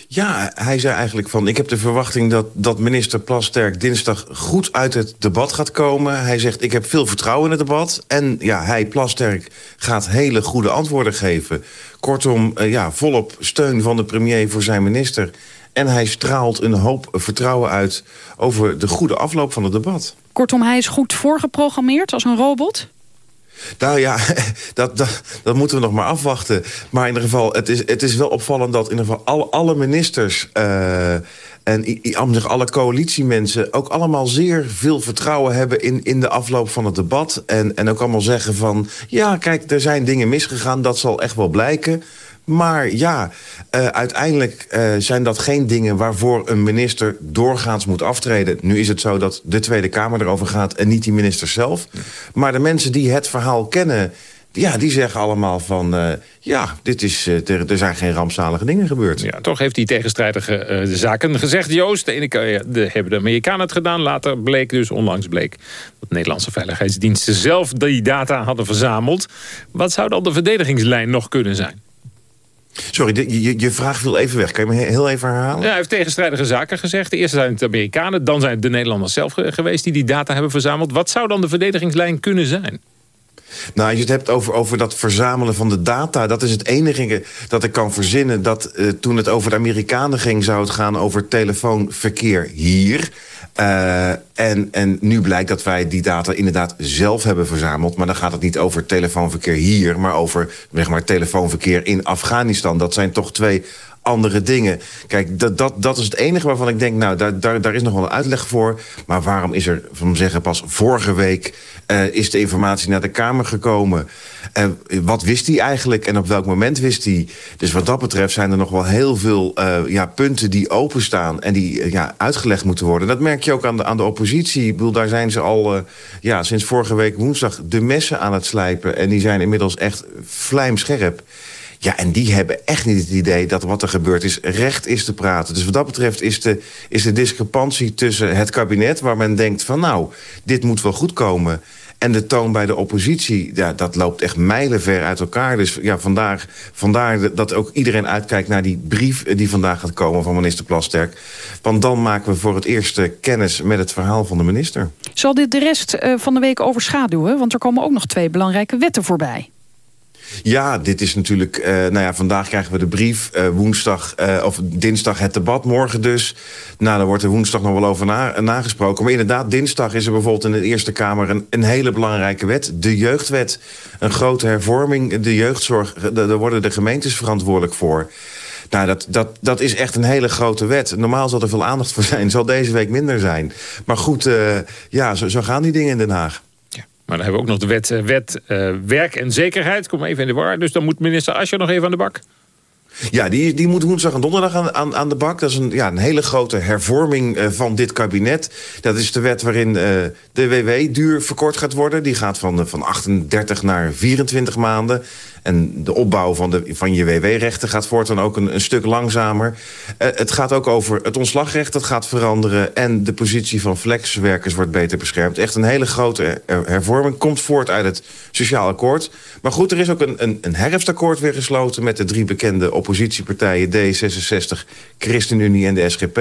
Ja, hij zei eigenlijk van... ik heb de verwachting dat, dat minister Plasterk dinsdag goed uit het debat gaat komen. Hij zegt, ik heb veel vertrouwen in het debat. En ja, hij, Plasterk, gaat hele goede antwoorden geven. Kortom, uh, ja, volop steun van de premier voor zijn minister. En hij straalt een hoop vertrouwen uit over de goede afloop van het debat. Kortom, hij is goed voorgeprogrammeerd als een robot? Nou ja, dat, dat, dat, moeten we nog maar afwachten. Maar in ieder geval, het is, het is wel opvallend dat in ieder geval alle, alle ministers... Uh, En alle coalitiemensen ook allemaal zeer veel vertrouwen hebben in, in de afloop van het debat. En, en ook allemaal zeggen van, ja kijk, er zijn dingen misgegaan, dat zal echt wel blijken. Maar ja, eh, uiteindelijk eh, zijn dat geen dingen waarvoor een minister doorgaans moet aftreden. Nu is het zo dat de Tweede Kamer erover gaat en niet die minister zelf. Maar de mensen die het verhaal kennen, ja, die zeggen allemaal van... eh, ja, dit is, er, er zijn geen rampzalige dingen gebeurd. Ja, toch heeft hij tegenstrijdige zaken gezegd, Joost. De ene keer de, hebben de Amerikanen het gedaan. Later bleek dus, onlangs bleek... dat Nederlandse veiligheidsdiensten zelf die data hadden verzameld. Wat zou dan de verdedigingslijn nog kunnen zijn? Sorry, de- je, je vraag viel even weg. Kan je me he- heel even herhalen? Ja, hij heeft tegenstrijdige zaken gezegd. Eerst zijn het de Amerikanen, dan zijn het de Nederlanders zelf ge- geweest... die die data hebben verzameld. Wat zou dan de verdedigingslijn kunnen zijn? Nou, als je het hebt over, over dat verzamelen van de data... dat is het enige dat ik kan verzinnen... dat eh, toen het over de Amerikanen ging... zou het gaan over telefoonverkeer hier... Eh, en, en nu blijkt dat wij die data inderdaad zelf hebben verzameld. Maar dan gaat het niet over telefoonverkeer hier... maar over zeg maar, telefoonverkeer in Afghanistan. Dat zijn toch twee andere dingen. Kijk, dat, dat, dat is het enige waarvan ik denk... nou, daar, daar, daar is nog wel een uitleg voor. Maar waarom is er, van zeggen, pas vorige week... eh, is de informatie naar de Kamer gekomen? Eh, wat wist hij eigenlijk en op welk moment wist hij? Dus wat dat betreft zijn er nog wel heel veel eh, ja, punten die openstaan... en die ja, uitgelegd moeten worden. Dat merk je ook aan de, aan de oppositie. Ik bedoel, daar zijn ze al ja, sinds vorige week woensdag de messen aan het slijpen... en die zijn inmiddels echt vlijmscherp. Ja, en die hebben echt niet het idee dat wat er gebeurd is recht is te praten. Dus wat dat betreft is de, is de discrepantie tussen het kabinet... waar men denkt van nou, dit moet wel goed komen... en de toon bij de oppositie, ja, dat loopt echt mijlenver uit elkaar. Dus ja, vandaar, vandaar dat ook iedereen uitkijkt naar die brief... die vandaag gaat komen van minister Plasterk. Want dan maken we voor het eerst eh, kennis met het verhaal van de minister. Zal dit de rest eh, van de week overschaduwen? Want er komen ook nog twee belangrijke wetten voorbij. Ja, dit is natuurlijk... eh, nou ja, vandaag krijgen we de brief. eh, woensdag, eh, of dinsdag het debat, morgen dus. Nou, daar wordt er woensdag nog wel over na, nagesproken. Maar inderdaad, dinsdag is er bijvoorbeeld in de Eerste Kamer... een, een hele belangrijke wet, de jeugdwet. Een grote hervorming, de jeugdzorg. da- Daar worden de gemeentes verantwoordelijk voor. Nou, dat, dat, dat is echt een hele grote wet. Normaal zal er veel aandacht voor zijn. Zal deze week minder zijn. Maar goed, ja, zo, zo gaan die dingen in Den Haag. Maar dan hebben we ook nog de wet, eh, wet eh, werk en zekerheid. Kom even in de war. Dus dan moet minister Ascher nog even aan de bak. Ja, die, die moet woensdag en donderdag aan, aan, aan de bak. Dat is een, ja, een hele grote hervorming eh, van dit kabinet. Dat is de wet waarin de WW-duur verkort gaat worden. Die gaat van, van 38 naar 24 maanden. En de opbouw van, de, van je WW-rechten gaat voortaan ook een, stuk langzamer. Eh, het gaat ook over het ontslagrecht dat gaat veranderen... en de positie van flexwerkers wordt beter beschermd. Echt een hele grote her- hervorming. Komt voort uit het sociaal akkoord. Maar goed, er is ook een, een, een herfstakkoord weer gesloten... met de drie bekende oppositiepartijen D66, ChristenUnie en de SGP.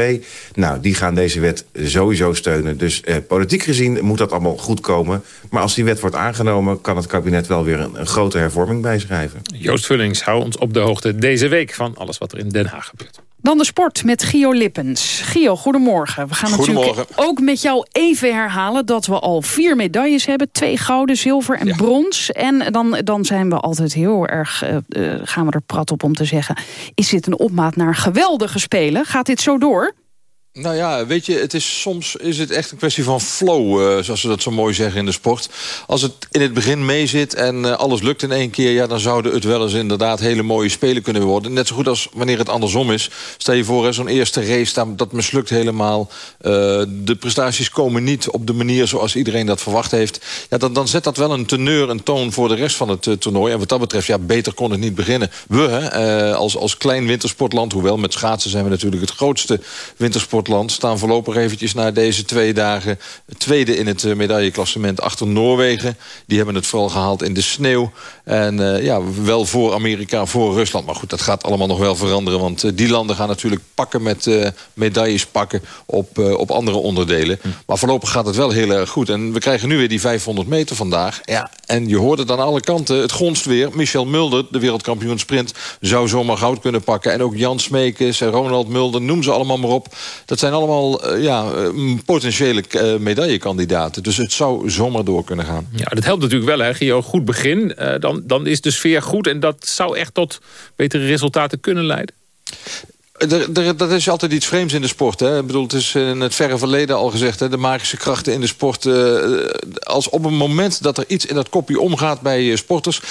Nou, die gaan deze wet sowieso steunen. Dus eh, politiek gezien moet dat allemaal goed komen. Maar als die wet wordt aangenomen... kan het kabinet wel weer een, een grote hervorming bijschrijven. Joost Vullings, hou ons op de hoogte deze week... van alles wat er in Den Haag gebeurt. Dan de sport met Gio Lippens. Gio, goedemorgen. We gaan natuurlijk Goedemorgen. ook met jou even herhalen... dat we al vier medailles hebben. Twee gouden, zilver en brons. En dan, dan zijn we altijd heel erg... eh, eh, gaan we er prat op om te zeggen... is dit een opmaat naar geweldige spelen? Gaat dit zo door? Nou ja, weet je, het is, soms is het echt een kwestie van flow, eh, zoals ze dat zo mooi zeggen in de sport. Als het in het begin meezit en eh, alles lukt in één keer... ja, dan zouden het wel eens inderdaad hele mooie spelen kunnen worden. Net zo goed als wanneer het andersom is. Stel je voor, zo'n eerste race, dat mislukt helemaal. Eh, de prestaties komen niet op de manier zoals iedereen dat verwacht heeft. Ja, dan, dan zet dat wel een teneur, een toon voor de rest van het toernooi. En wat dat betreft, ja, beter kon het niet beginnen. We, hè, als, als klein wintersportland, hoewel met schaatsen zijn we natuurlijk het grootste wintersportland... staan voorlopig eventjes na deze twee dagen tweede in het eh, medailleklassement achter Noorwegen. Die hebben het vooral gehaald in de sneeuw. En eh, ja, wel voor Amerika, voor Rusland. Maar goed, dat gaat allemaal nog wel veranderen. Want eh, die landen gaan natuurlijk pakken met medailles pakken op, op andere onderdelen. Maar voorlopig gaat het wel heel erg goed. En we krijgen nu weer die 500 meter vandaag. Ja, en je hoort het aan alle kanten. Het gonst weer. Michel Mulder, de wereldkampioen sprint, zou zomaar goud kunnen pakken. En ook Jan Smekes en Ronald Mulder, noem ze allemaal maar op. Dat zijn allemaal eh, ja, eh, potentiële eh, medaillekandidaten. Dus het zou zomaar door kunnen gaan. Ja, dat helpt natuurlijk wel, hè, Gio. Goed begin, dan, dan is de sfeer goed... en dat zou echt tot betere resultaten kunnen leiden. dat is altijd iets vreemds in de sport. Hè? Ik bedoel, het is in het verre verleden al gezegd... Hè? de magische krachten in de sport. als op een moment dat er iets in dat kopje omgaat bij sporters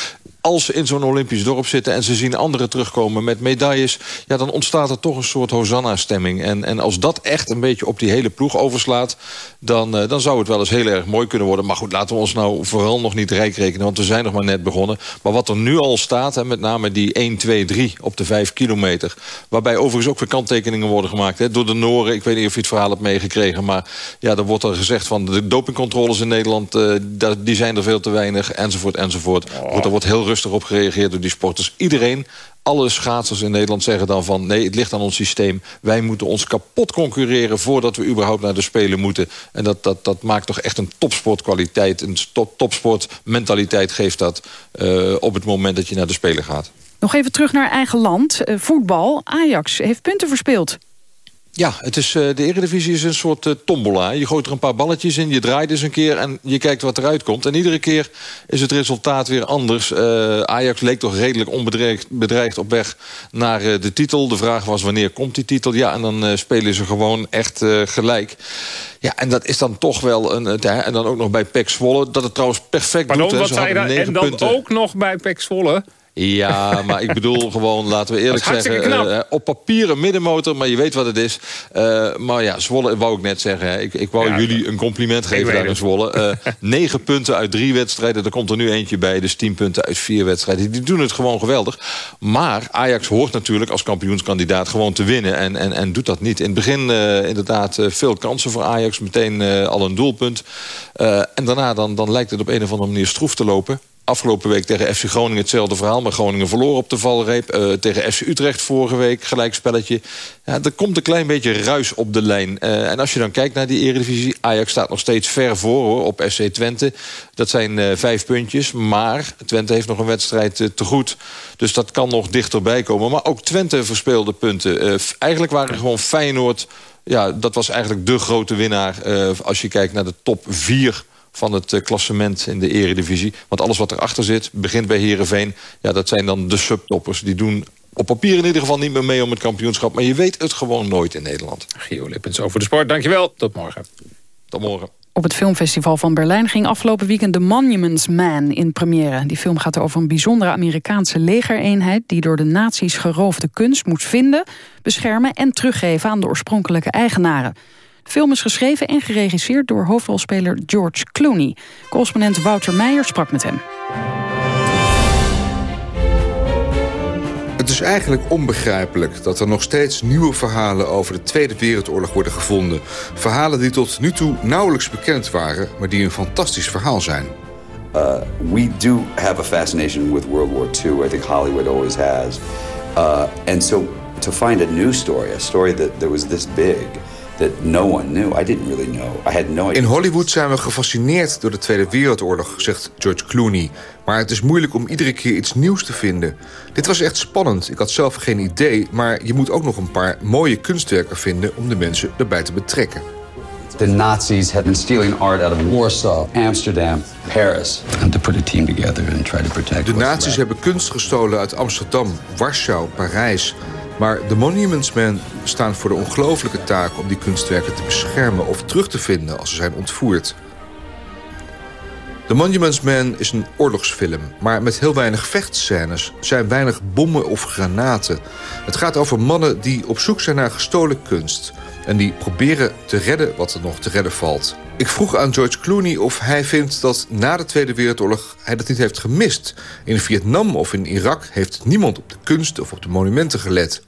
als ze in zo'n Olympisch dorp zitten... en ze zien anderen terugkomen met medailles... ja, dan ontstaat er toch een soort Hosanna-stemming. En, en als dat echt een beetje op die hele ploeg overslaat... Dan, uh, dan zou het wel eens heel erg mooi kunnen worden. Maar goed, laten we ons nou vooral nog niet rijk rekenen... want we zijn nog maar net begonnen. Maar wat er nu al staat, hè, met name die 1, 2, 3 op de 5 kilometer... waarbij overigens ook weer kanttekeningen worden gemaakt... Hè, door de Noren. Ik weet niet of je het verhaal hebt meegekregen... maar ja, er wordt er gezegd van de dopingcontroles in Nederland... Uh, die zijn er veel te weinig, enzovoort, enzovoort. Oh. Er wordt heel rustig op gereageerd door die sporters. Iedereen alle schaatsers in Nederland zeggen dan van... nee, het ligt aan ons systeem. Wij moeten ons kapot concurreren voordat we überhaupt naar de Spelen moeten. En dat, dat, dat maakt toch echt een topsportkwaliteit. Een top, topsportmentaliteit geeft dat uh, op het moment dat je naar de Spelen gaat. Nog even terug naar eigen land. Uh, voetbal. Ajax heeft punten verspeeld. Ja, het is, uh, de Eredivisie is een soort uh, tombola. Je gooit er een paar balletjes in, je draait eens een keer... en je kijkt wat eruit komt. En iedere keer is het resultaat weer anders. Uh, Ajax leek toch redelijk onbedreigd op weg naar de titel. De vraag was wanneer komt die titel? Ja, en dan spelen ze gewoon echt gelijk. Ja, en dat is dan toch wel een... en dan ook nog bij Pek Zwolle. Dat het trouwens perfect Pardon, doet. Wat zei je En dan punten. ook nog bij Pek Zwolle? Ja, maar ik bedoel gewoon, laten we eerlijk zeggen... Uh, op papier een middenmotor, maar je weet wat het is. Uh, maar ja, Zwolle wou ik net zeggen. Hè. Ik, ik wou jullie een compliment geven daar in Zwolle. Negen punten uit drie wedstrijden. Er komt er nu eentje bij. Dus tien punten uit vier wedstrijden. Die doen het gewoon geweldig. Maar Ajax hoort natuurlijk als kampioenskandidaat gewoon te winnen. En, en, en doet dat niet. In het begin inderdaad veel kansen voor Ajax. Meteen al een doelpunt. en daarna dan, dan lijkt het op een of andere manier stroef te lopen. Afgelopen week tegen FC Groningen hetzelfde verhaal. Maar Groningen verloor op de valreep. Uh, tegen FC Utrecht vorige week gelijkspelletje. Ja, er komt een klein beetje ruis op de lijn. Uh, en als je dan kijkt naar die eredivisie... Ajax staat nog steeds ver voor hoor, op FC Twente. Dat zijn uh, vijf puntjes. Maar Twente heeft nog een wedstrijd te goed. Dus dat kan nog dichterbij komen. Maar ook Twente verspeelde punten. eigenlijk waren gewoon Feyenoord... Ja, dat was eigenlijk de grote winnaar... als je kijkt naar de top vier van het eh, klassement in de eredivisie. Want alles wat erachter zit, begint bij Herenveen. Ja, dat zijn dan de subtoppers. Die doen op papier in ieder geval niet meer mee om het kampioenschap. Maar je weet het gewoon nooit in Nederland. Gio Lippens over de sport. Dankjewel. Tot morgen. Tot morgen. Op het filmfestival van Berlijn ging afgelopen weekend The Monuments Man in première. Die film gaat over een bijzondere Amerikaanse legereenheid... die door de nazi's geroofde kunst moet vinden, beschermen en teruggeven aan de oorspronkelijke eigenaren film is geschreven en geregisseerd door hoofdrolspeler George Clooney. Correspondent Wouter Meijer sprak met hem. Het is eigenlijk onbegrijpelijk dat er nog steeds nieuwe verhalen over de Tweede Wereldoorlog worden gevonden. Verhalen die tot nu toe nauwelijks bekend waren, maar die een fantastisch verhaal zijn. Uh, we do have a fascination with World War II. I think Hollywood always has. Uh, and so to find a new story, a story that, that was this big that no one knew. I didn't really know. I had no idea. In Hollywood zijn we gefascineerd door de Tweede Wereldoorlog, zegt George Clooney. Maar het is moeilijk om iedere keer iets nieuws te vinden. Dit was echt spannend. Ik had zelf geen idee, maar je moet ook nog een paar mooie kunstwerken vinden om de mensen erbij te betrekken. The Nazis had been stealing art out of Warsaw, Amsterdam, Paris. And to put a team together and try to protect. De Nazis hebben kunst gestolen uit Amsterdam, Warschau, Parijs. Maar de Monuments Men staan voor de ongelofelijke taak om die kunstwerken te beschermen of terug te vinden als ze zijn ontvoerd. The Monuments Man is een oorlogsfilm, maar met heel weinig vechtscènes. zijn weinig bommen of granaten. Het gaat over mannen die op zoek zijn naar gestolen kunst... en die proberen te redden wat er nog te redden valt. Ik vroeg aan George Clooney of hij vindt dat na de Tweede Wereldoorlog... hij dat niet heeft gemist. In Vietnam of in Irak heeft niemand op de kunst of op de monumenten gelet.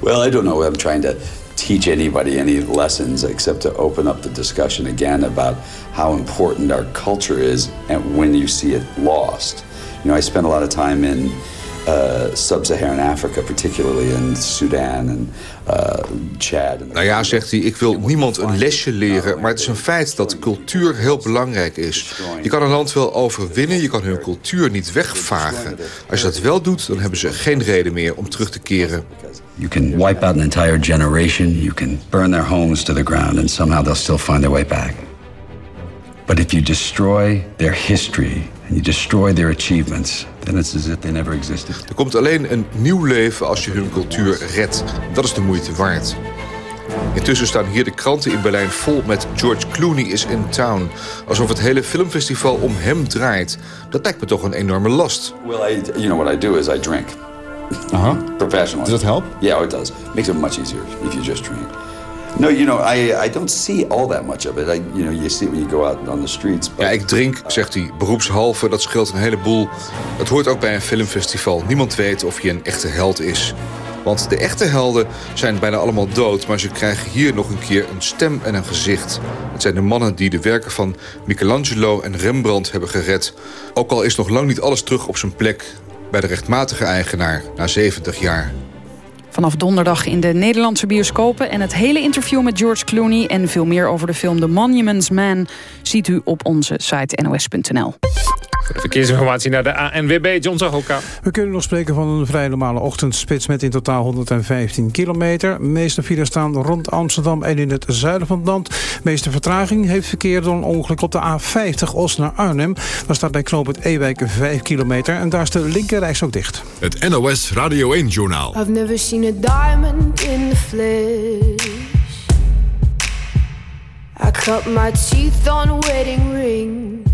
Well, I don't know. I'm trying to teach anybody any lessons except to open up the discussion again about how important our culture is and when you see it lost. You know, I spent a lot of time in uh, sub-Saharan Africa, particularly in Sudan en uh, Chad. Nou ja, zegt hij, ik wil niemand een lesje leren, maar het is een feit dat cultuur heel belangrijk is. Je kan een land wel overwinnen, je kan hun cultuur niet wegvagen. Als je dat wel doet, dan hebben ze geen reden meer om terug te keren. You can wipe out an entire generation, you can burn their homes to the ground and somehow they'll still find their way back. But if you destroy their history and you destroy their achievements, then it's as if they never existed. Er komt alleen een nieuw leven als je hun cultuur redt. Dat is de moeite waard. Intussen staan hier de kranten in Berlijn vol met George Clooney is in town. Alsof het hele filmfestival om hem draait. Dat lijkt me toch een enorme last. Well, I, you know what I do is I drink. Uh-huh. Professionally. Does that help? Yeah, it does. Makes it much easier if you just drink. No, you know, I, I don't see all that much of it. I, you know, you see it when you go out on the streets. Ja, ik drink, zegt hij, beroepshalve. Dat scheelt een heleboel. Het hoort ook bij een filmfestival. Niemand weet of je een echte held is. Want de echte helden zijn bijna allemaal dood... maar ze krijgen hier nog een keer een stem en een gezicht. Het zijn de mannen die de werken van Michelangelo en Rembrandt hebben gered. Ook al is nog lang niet alles terug op zijn plek... bij de rechtmatige eigenaar na 70 jaar. Vanaf donderdag in de Nederlandse bioscopen... en het hele interview met George Clooney... en veel meer over de film The Monuments Man... ziet u op onze site nos.nl. Voor de verkeersinformatie naar de ANWB, John Zahoka. We kunnen nog spreken van een vrij normale ochtendspits... met in totaal 115 kilometer. De meeste files staan rond Amsterdam en in het zuiden van het land. De meeste vertraging heeft verkeer door een ongeluk op de A50 Os naar Arnhem. Daar staat bij knoop het Ewijk 5 kilometer... en daar is de linkerreis ook dicht. Het NOS Radio 1-journaal. I've never seen a diamond in the flesh. I cut my teeth on wedding rings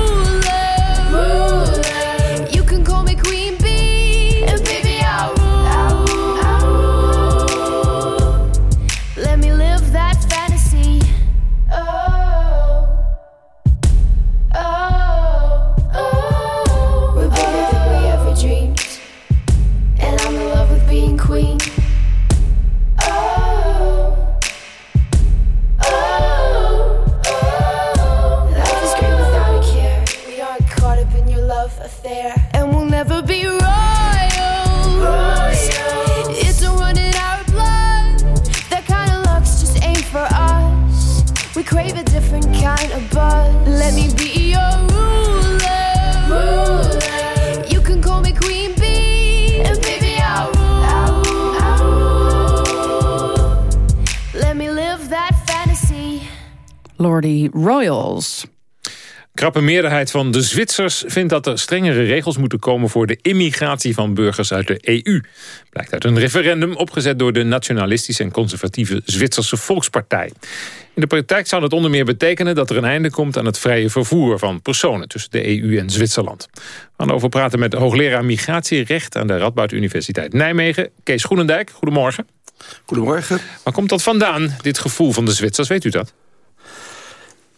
Affair, and we'll never be royals. It's a run in our blood. That kind of luck's just ain't for us. We crave a different kind of buzz. Let me be your ruler. You can call me queen bee, and baby I'll rule. Let me live that fantasy. Lordy Royals. Krappe meerderheid van de Zwitsers vindt dat er strengere regels moeten komen voor de immigratie van burgers uit de EU. Blijkt uit een referendum opgezet door de nationalistische en conservatieve Zwitserse Volkspartij. In de praktijk zou dat onder meer betekenen dat er een einde komt aan het vrije vervoer van personen tussen de EU en Zwitserland. We gaan over praten met hoogleraar migratierecht aan de Radboud Universiteit Nijmegen, Kees Groenendijk. Goedemorgen. Goedemorgen. Waar komt dat vandaan, dit gevoel van de Zwitsers, weet u dat?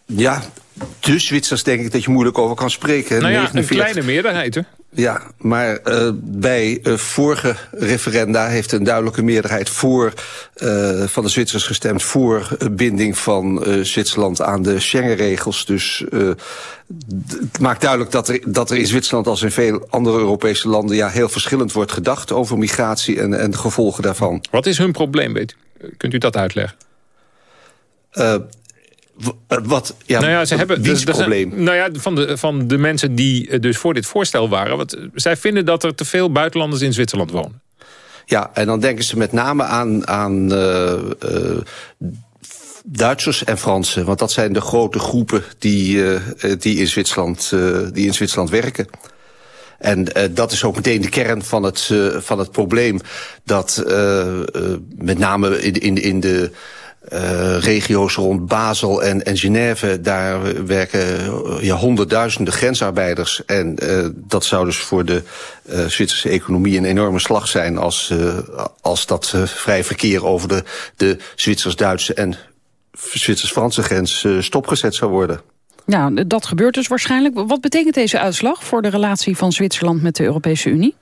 Ja, de Zwitsers denk ik dat je moeilijk over kan spreken. Nou ja, een kleine meerderheid, hè? Ja, maar uh, bij uh, vorige referenda heeft een duidelijke meerderheid voor, uh, van de Zwitsers gestemd voor binding van Zwitserland aan de Schengen-regels. Dus het maakt duidelijk dat er, dat er in Zwitserland als in veel andere Europese landen ja, heel verschillend wordt gedacht over migratie en, en de gevolgen daarvan. Wat is hun probleem, weet u? Kunt u dat uitleggen? Wat, ja, nou ja, ze hebben dus, probleem? nou ja, van de, van de mensen die dus voor dit voorstel waren. Want zij vinden dat er te veel buitenlanders in Zwitserland wonen. Ja, en dan denken ze met name aan, aan uh, uh, Duitsers en Fransen. Want dat zijn de grote groepen die, uh, die, in, Zwitserland, die in Zwitserland werken. En uh, dat is ook meteen de kern van het, uh, van het probleem. Dat uh, met name in, in, in de uh, regio's rond Basel en, en Genève, daar werken ja, honderdduizenden grensarbeiders. En uh, dat zou dus voor de uh, Zwitserse economie een enorme slag zijn... als, als dat vrij verkeer over de, de Zwitsers-Duitse en Zwitsers-Franse grens stopgezet zou worden. Ja, dat gebeurt dus waarschijnlijk. Wat betekent deze uitslag voor de relatie van Zwitserland met de Europese Unie?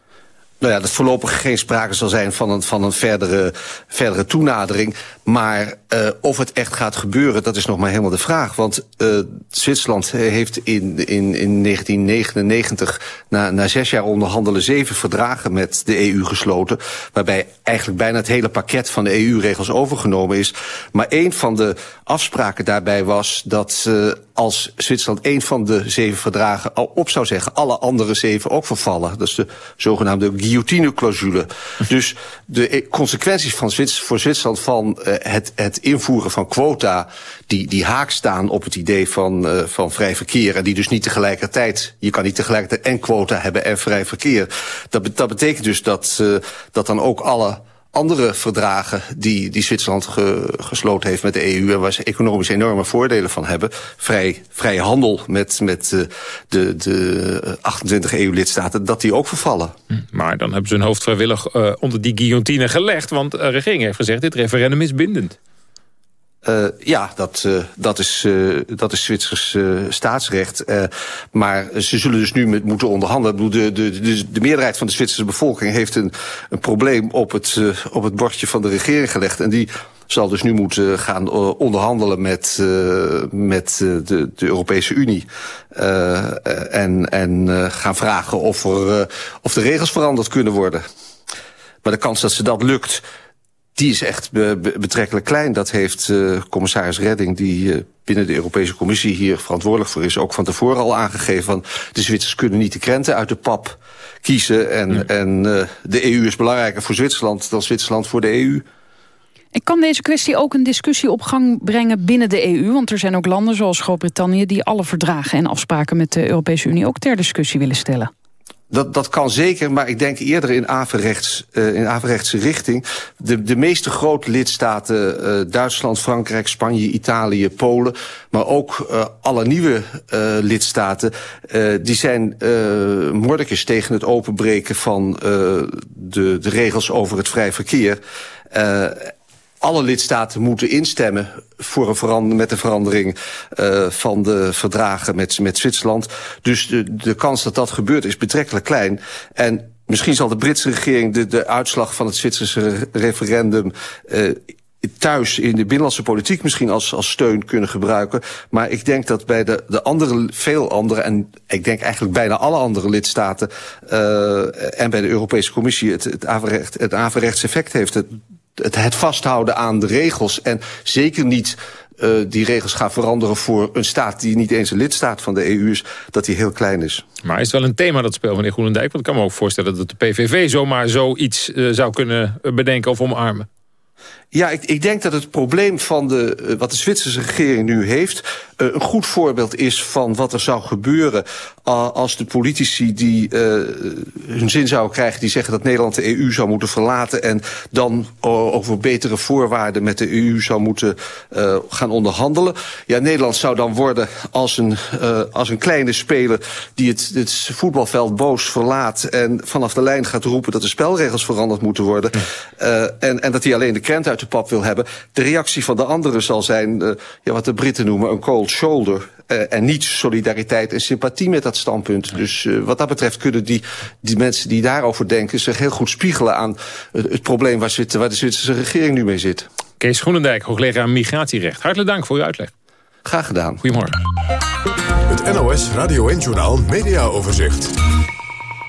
Nou ja, dat voorlopig geen sprake zal zijn van een, van een verdere, verdere toenadering. Maar uh, of het echt gaat gebeuren, dat is nog maar helemaal de vraag. Want uh, Zwitserland heeft in, in, in 1999, na, na zes jaar onderhandelen, zeven verdragen met de EU gesloten. Waarbij eigenlijk bijna het hele pakket van de EU-regels overgenomen is. Maar een van de afspraken daarbij was dat uh, als Zwitserland een van de zeven verdragen al op zou zeggen, alle andere zeven ook vervallen. Dat is de zogenaamde guillotine-clausule. dus de consequenties van Zwits voor Zwitserland van uh, het, het invoeren van quota... die, die haak staan op het idee van, uh, van vrij verkeer... en die dus niet tegelijkertijd... je kan niet tegelijkertijd en quota hebben en vrij verkeer. Dat, dat betekent dus dat, uh, dat dan ook alle andere verdragen die, die Zwitserland ge, gesloten heeft met de EU... en waar ze economisch enorme voordelen van hebben... vrij, vrije handel met, met uh, de, de 28 EU-lidstaten, dat die ook vervallen. Hm, maar dan hebben ze hun hoofd vrijwillig uh, onder die guillotine gelegd... want de regering heeft gezegd, dit referendum is bindend. Uh, ja, dat, uh, dat, is, uh, dat is Zwitsers staatsrecht. maar ze zullen dus nu met moeten onderhandelen. De, de, de, de meerderheid van de Zwitserse bevolking heeft een, een probleem op het, op het bordje van de regering gelegd. En die zal dus nu moeten gaan onderhandelen met, met de, de Europese Unie. en en gaan vragen of, er, of de regels veranderd kunnen worden. Maar de kans dat ze dat lukt die is echt be betrekkelijk klein. Dat heeft uh, commissaris Redding, die uh, binnen de Europese Commissie hier verantwoordelijk voor is, ook van tevoren al aangegeven van de Zwitsers kunnen niet de krenten uit de pap kiezen. En, ja. en uh, de EU is belangrijker voor Zwitserland dan Zwitserland voor de EU. En kan deze kwestie ook een discussie op gang brengen binnen de EU? Want er zijn ook landen zoals Groot-Brittannië... die alle verdragen en afspraken met de Europese Unie ook ter discussie willen stellen. Dat, dat kan zeker, maar ik denk eerder in averechts, uh, in averechtse richting. De, de meeste grote lidstaten, uh, Duitsland, Frankrijk, Spanje, Italië, Polen... maar ook uh, alle nieuwe lidstaten, die zijn mordicus tegen het openbreken van de, de regels over het vrij verkeer alle lidstaten moeten instemmen voor een verander, met de verandering uh, van de verdragen met, met Zwitserland. Dus de, de kans dat dat gebeurt is betrekkelijk klein. En misschien zal de Britse regering de, de uitslag van het Zwitserse referendum... Uh, thuis in de binnenlandse politiek misschien als, als steun kunnen gebruiken. Maar ik denk dat bij de, de andere, veel andere... en ik denk eigenlijk bijna alle andere lidstaten... Uh, en bij de Europese Commissie het, het, averecht, het averechts effect heeft. Het, het, vasthouden aan de regels en zeker niet uh, die regels gaan veranderen voor een staat die niet eens een lidstaat van de EU is, dat die heel klein is. Maar is het wel een thema dat speelt, meneer Groenendijk? Want ik kan me ook voorstellen dat de PVV zomaar zoiets uh, zou kunnen bedenken of omarmen. Ja, ik, ik denk dat het probleem van de, uh, wat de Zwitserse regering nu heeft... Uh, een goed voorbeeld is van wat er zou gebeuren... Als de politici die hun zin zouden krijgen... die zeggen dat Nederland de EU zou moeten verlaten... en dan over betere voorwaarden met de EU zou moeten gaan onderhandelen. Ja, Nederland zou dan worden als een, als een kleine speler... die het, het voetbalveld boos verlaat... en vanaf de lijn gaat roepen dat de spelregels veranderd moeten worden. en, en dat hij alleen de krent uit de pap wil hebben. De reactie van de anderen zal zijn, uh, ja, wat de Britten noemen, een cold shoulder. Uh, en niet solidariteit en sympathie met dat standpunt. Dus uh, wat dat betreft kunnen die, die mensen die daarover denken... zich heel goed spiegelen aan het probleem waar, zit, waar de Zwitserse regering nu mee zit. Kees Groenendijk, hoogleraar migratierecht. Hartelijk dank voor uw uitleg. Graag gedaan. Goedemorgen. Het NOS Radio 1-journaal Media Overzicht.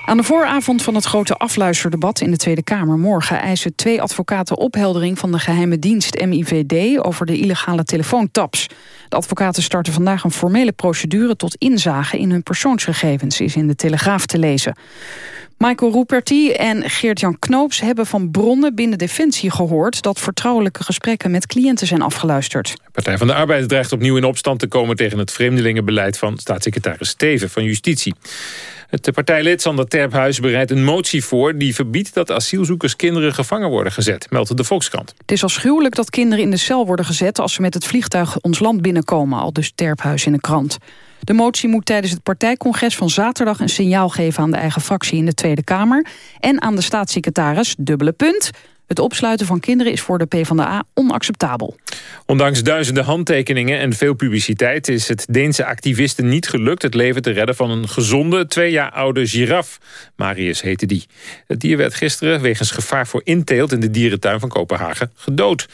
Aan de vooravond van het grote afluisterdebat in de Tweede Kamer morgen... eisen twee advocaten opheldering van de geheime dienst MIVD... over de illegale telefoontaps. De advocaten starten vandaag een formele procedure... tot inzage in hun persoonsgegevens, is in de Telegraaf te lezen. Michael Roeperty en Geert-Jan Knoops hebben van bronnen binnen Defensie gehoord... dat vertrouwelijke gesprekken met cliënten zijn afgeluisterd. Partij van de Arbeid dreigt opnieuw in opstand te komen... tegen het vreemdelingenbeleid van staatssecretaris Steven van Justitie. Het partijlid Sander Terphuis bereidt een motie voor... die verbiedt dat asielzoekers kinderen gevangen worden gezet, meldt de Volkskrant. Het is afschuwelijk dat kinderen in de cel worden gezet... als ze met het vliegtuig ons land binnenkomen, al dus Terphuis in de krant. De motie moet tijdens het partijcongres van zaterdag een signaal geven aan de eigen fractie in de Tweede Kamer en aan de staatssecretaris, dubbele punt. Het opsluiten van kinderen is voor de PvdA onacceptabel. Ondanks duizenden handtekeningen en veel publiciteit... is het Deense activisten niet gelukt het leven te redden... van een gezonde, twee jaar oude giraf. Marius heette die. Het dier werd gisteren wegens gevaar voor inteelt... in de dierentuin van Kopenhagen gedood.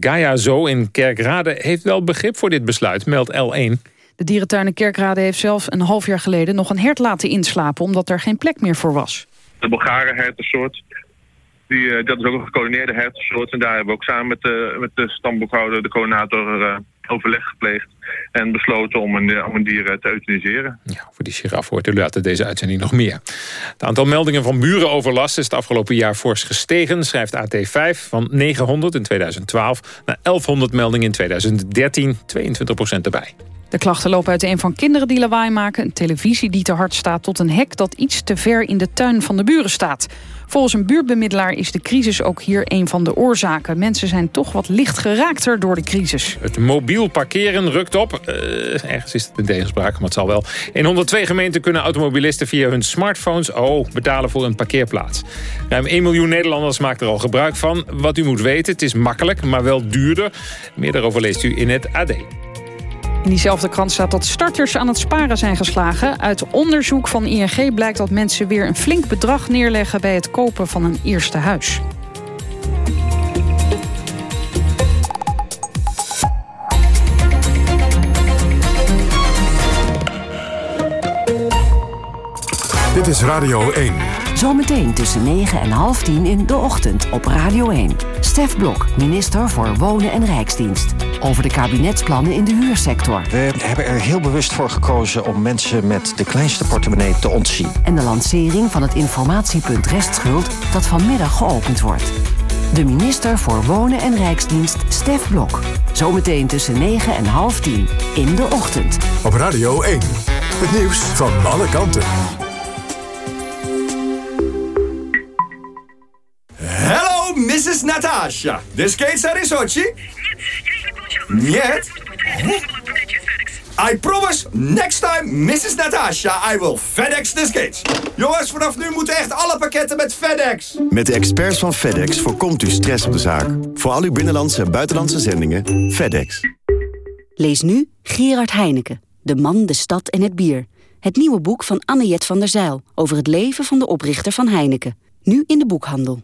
Gaia Zo in Kerkrade heeft wel begrip voor dit besluit, meldt L1. De dierentuin in Kerkrade heeft zelf een half jaar geleden... nog een hert laten inslapen omdat er geen plek meer voor was. De Bulgaren hertensoort die, eh, dat is ook een gecoördineerde hertensoort. En daar hebben we ook samen met de, met de stamboekhouder, de coördinator, uh, overleg gepleegd. En besloten om een, om dier te euthaniseren. Ja, voor die giraf hoort u later deze uitzending nog meer. Het aantal meldingen van burenoverlast is het afgelopen jaar fors gestegen, schrijft AT5. Van 900 in 2012 naar 1100 meldingen in 2013, 22 procent erbij. De klachten lopen uiteen van kinderen die lawaai maken... een televisie die te hard staat tot een hek dat iets te ver in de tuin van de buren staat. Volgens een buurtbemiddelaar is de crisis ook hier een van de oorzaken. Mensen zijn toch wat licht geraakter door de crisis. Het mobiel parkeren rukt op. Uh, ergens is het in tegenspraak, maar het zal wel. In 102 gemeenten kunnen automobilisten via hun smartphones... oh, betalen voor een parkeerplaats. Ruim 1 miljoen Nederlanders maakt er al gebruik van. Wat u moet weten, het is makkelijk, maar wel duurder. Meer daarover leest u in het AD. In diezelfde krant staat dat starters aan het sparen zijn geslagen. Uit onderzoek van ING blijkt dat mensen weer een flink bedrag neerleggen... bij het kopen van een eerste huis. Dit is Radio 1. Zometeen tussen 9 en half 10 in de ochtend op Radio 1. Stef Blok, minister voor Wonen en Rijksdienst. Over de kabinetsplannen in de huursector. We hebben er heel bewust voor gekozen om mensen met de kleinste portemonnee te ontzien. En de lancering van het informatiepunt Restschuld dat vanmiddag geopend wordt. De minister voor Wonen en Rijksdienst, Stef Blok. Zometeen tussen 9 en half 10 in de ochtend. Op Radio 1. Het nieuws van alle kanten. Mrs. Natasha. The skates are in Sochi? Нет. I promise, next time, Mrs. Natasha, I will FedEx the skates. Jongens, vanaf nu moeten echt alle pakketten met FedEx. Met de experts van FedEx voorkomt u stress op de zaak. Voor al uw binnenlandse en buitenlandse zendingen, FedEx. Lees nu Gerard Heineken, De man, de stad en het bier. Het nieuwe boek van Anne-Jet van der Zijl... over het leven van de oprichter van Heineken. Nu in de boekhandel.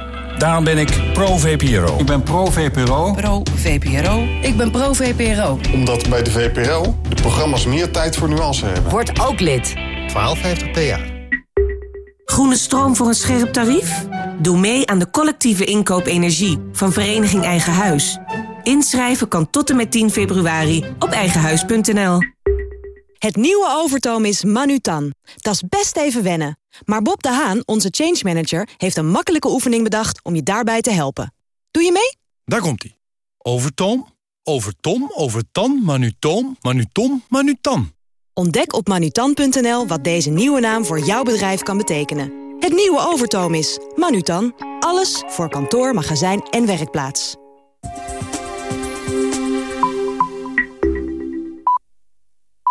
Daarom ben ik pro-VPRO. Ik ben pro-VPRO. Pro-VPRO. Ik ben pro-VPRO. Omdat bij de VPRO de programma's meer tijd voor nuance hebben. Word ook lid. 1250 PA. Groene stroom voor een scherp tarief? Doe mee aan de collectieve inkoop energie van Vereniging Eigen Huis. Inschrijven kan tot en met 10 februari op eigenhuis.nl. Het nieuwe Overtoom is Manutan. Dat is best even wennen. Maar Bob de Haan, onze change manager, heeft een makkelijke oefening bedacht om je daarbij te helpen. Doe je mee? Daar komt-ie. Overtoom, overtom, overtan, manutoom, manutom, manutan. Ontdek op manutan.nl wat deze nieuwe naam voor jouw bedrijf kan betekenen. Het nieuwe Overtoom is Manutan. Alles voor kantoor, magazijn en werkplaats.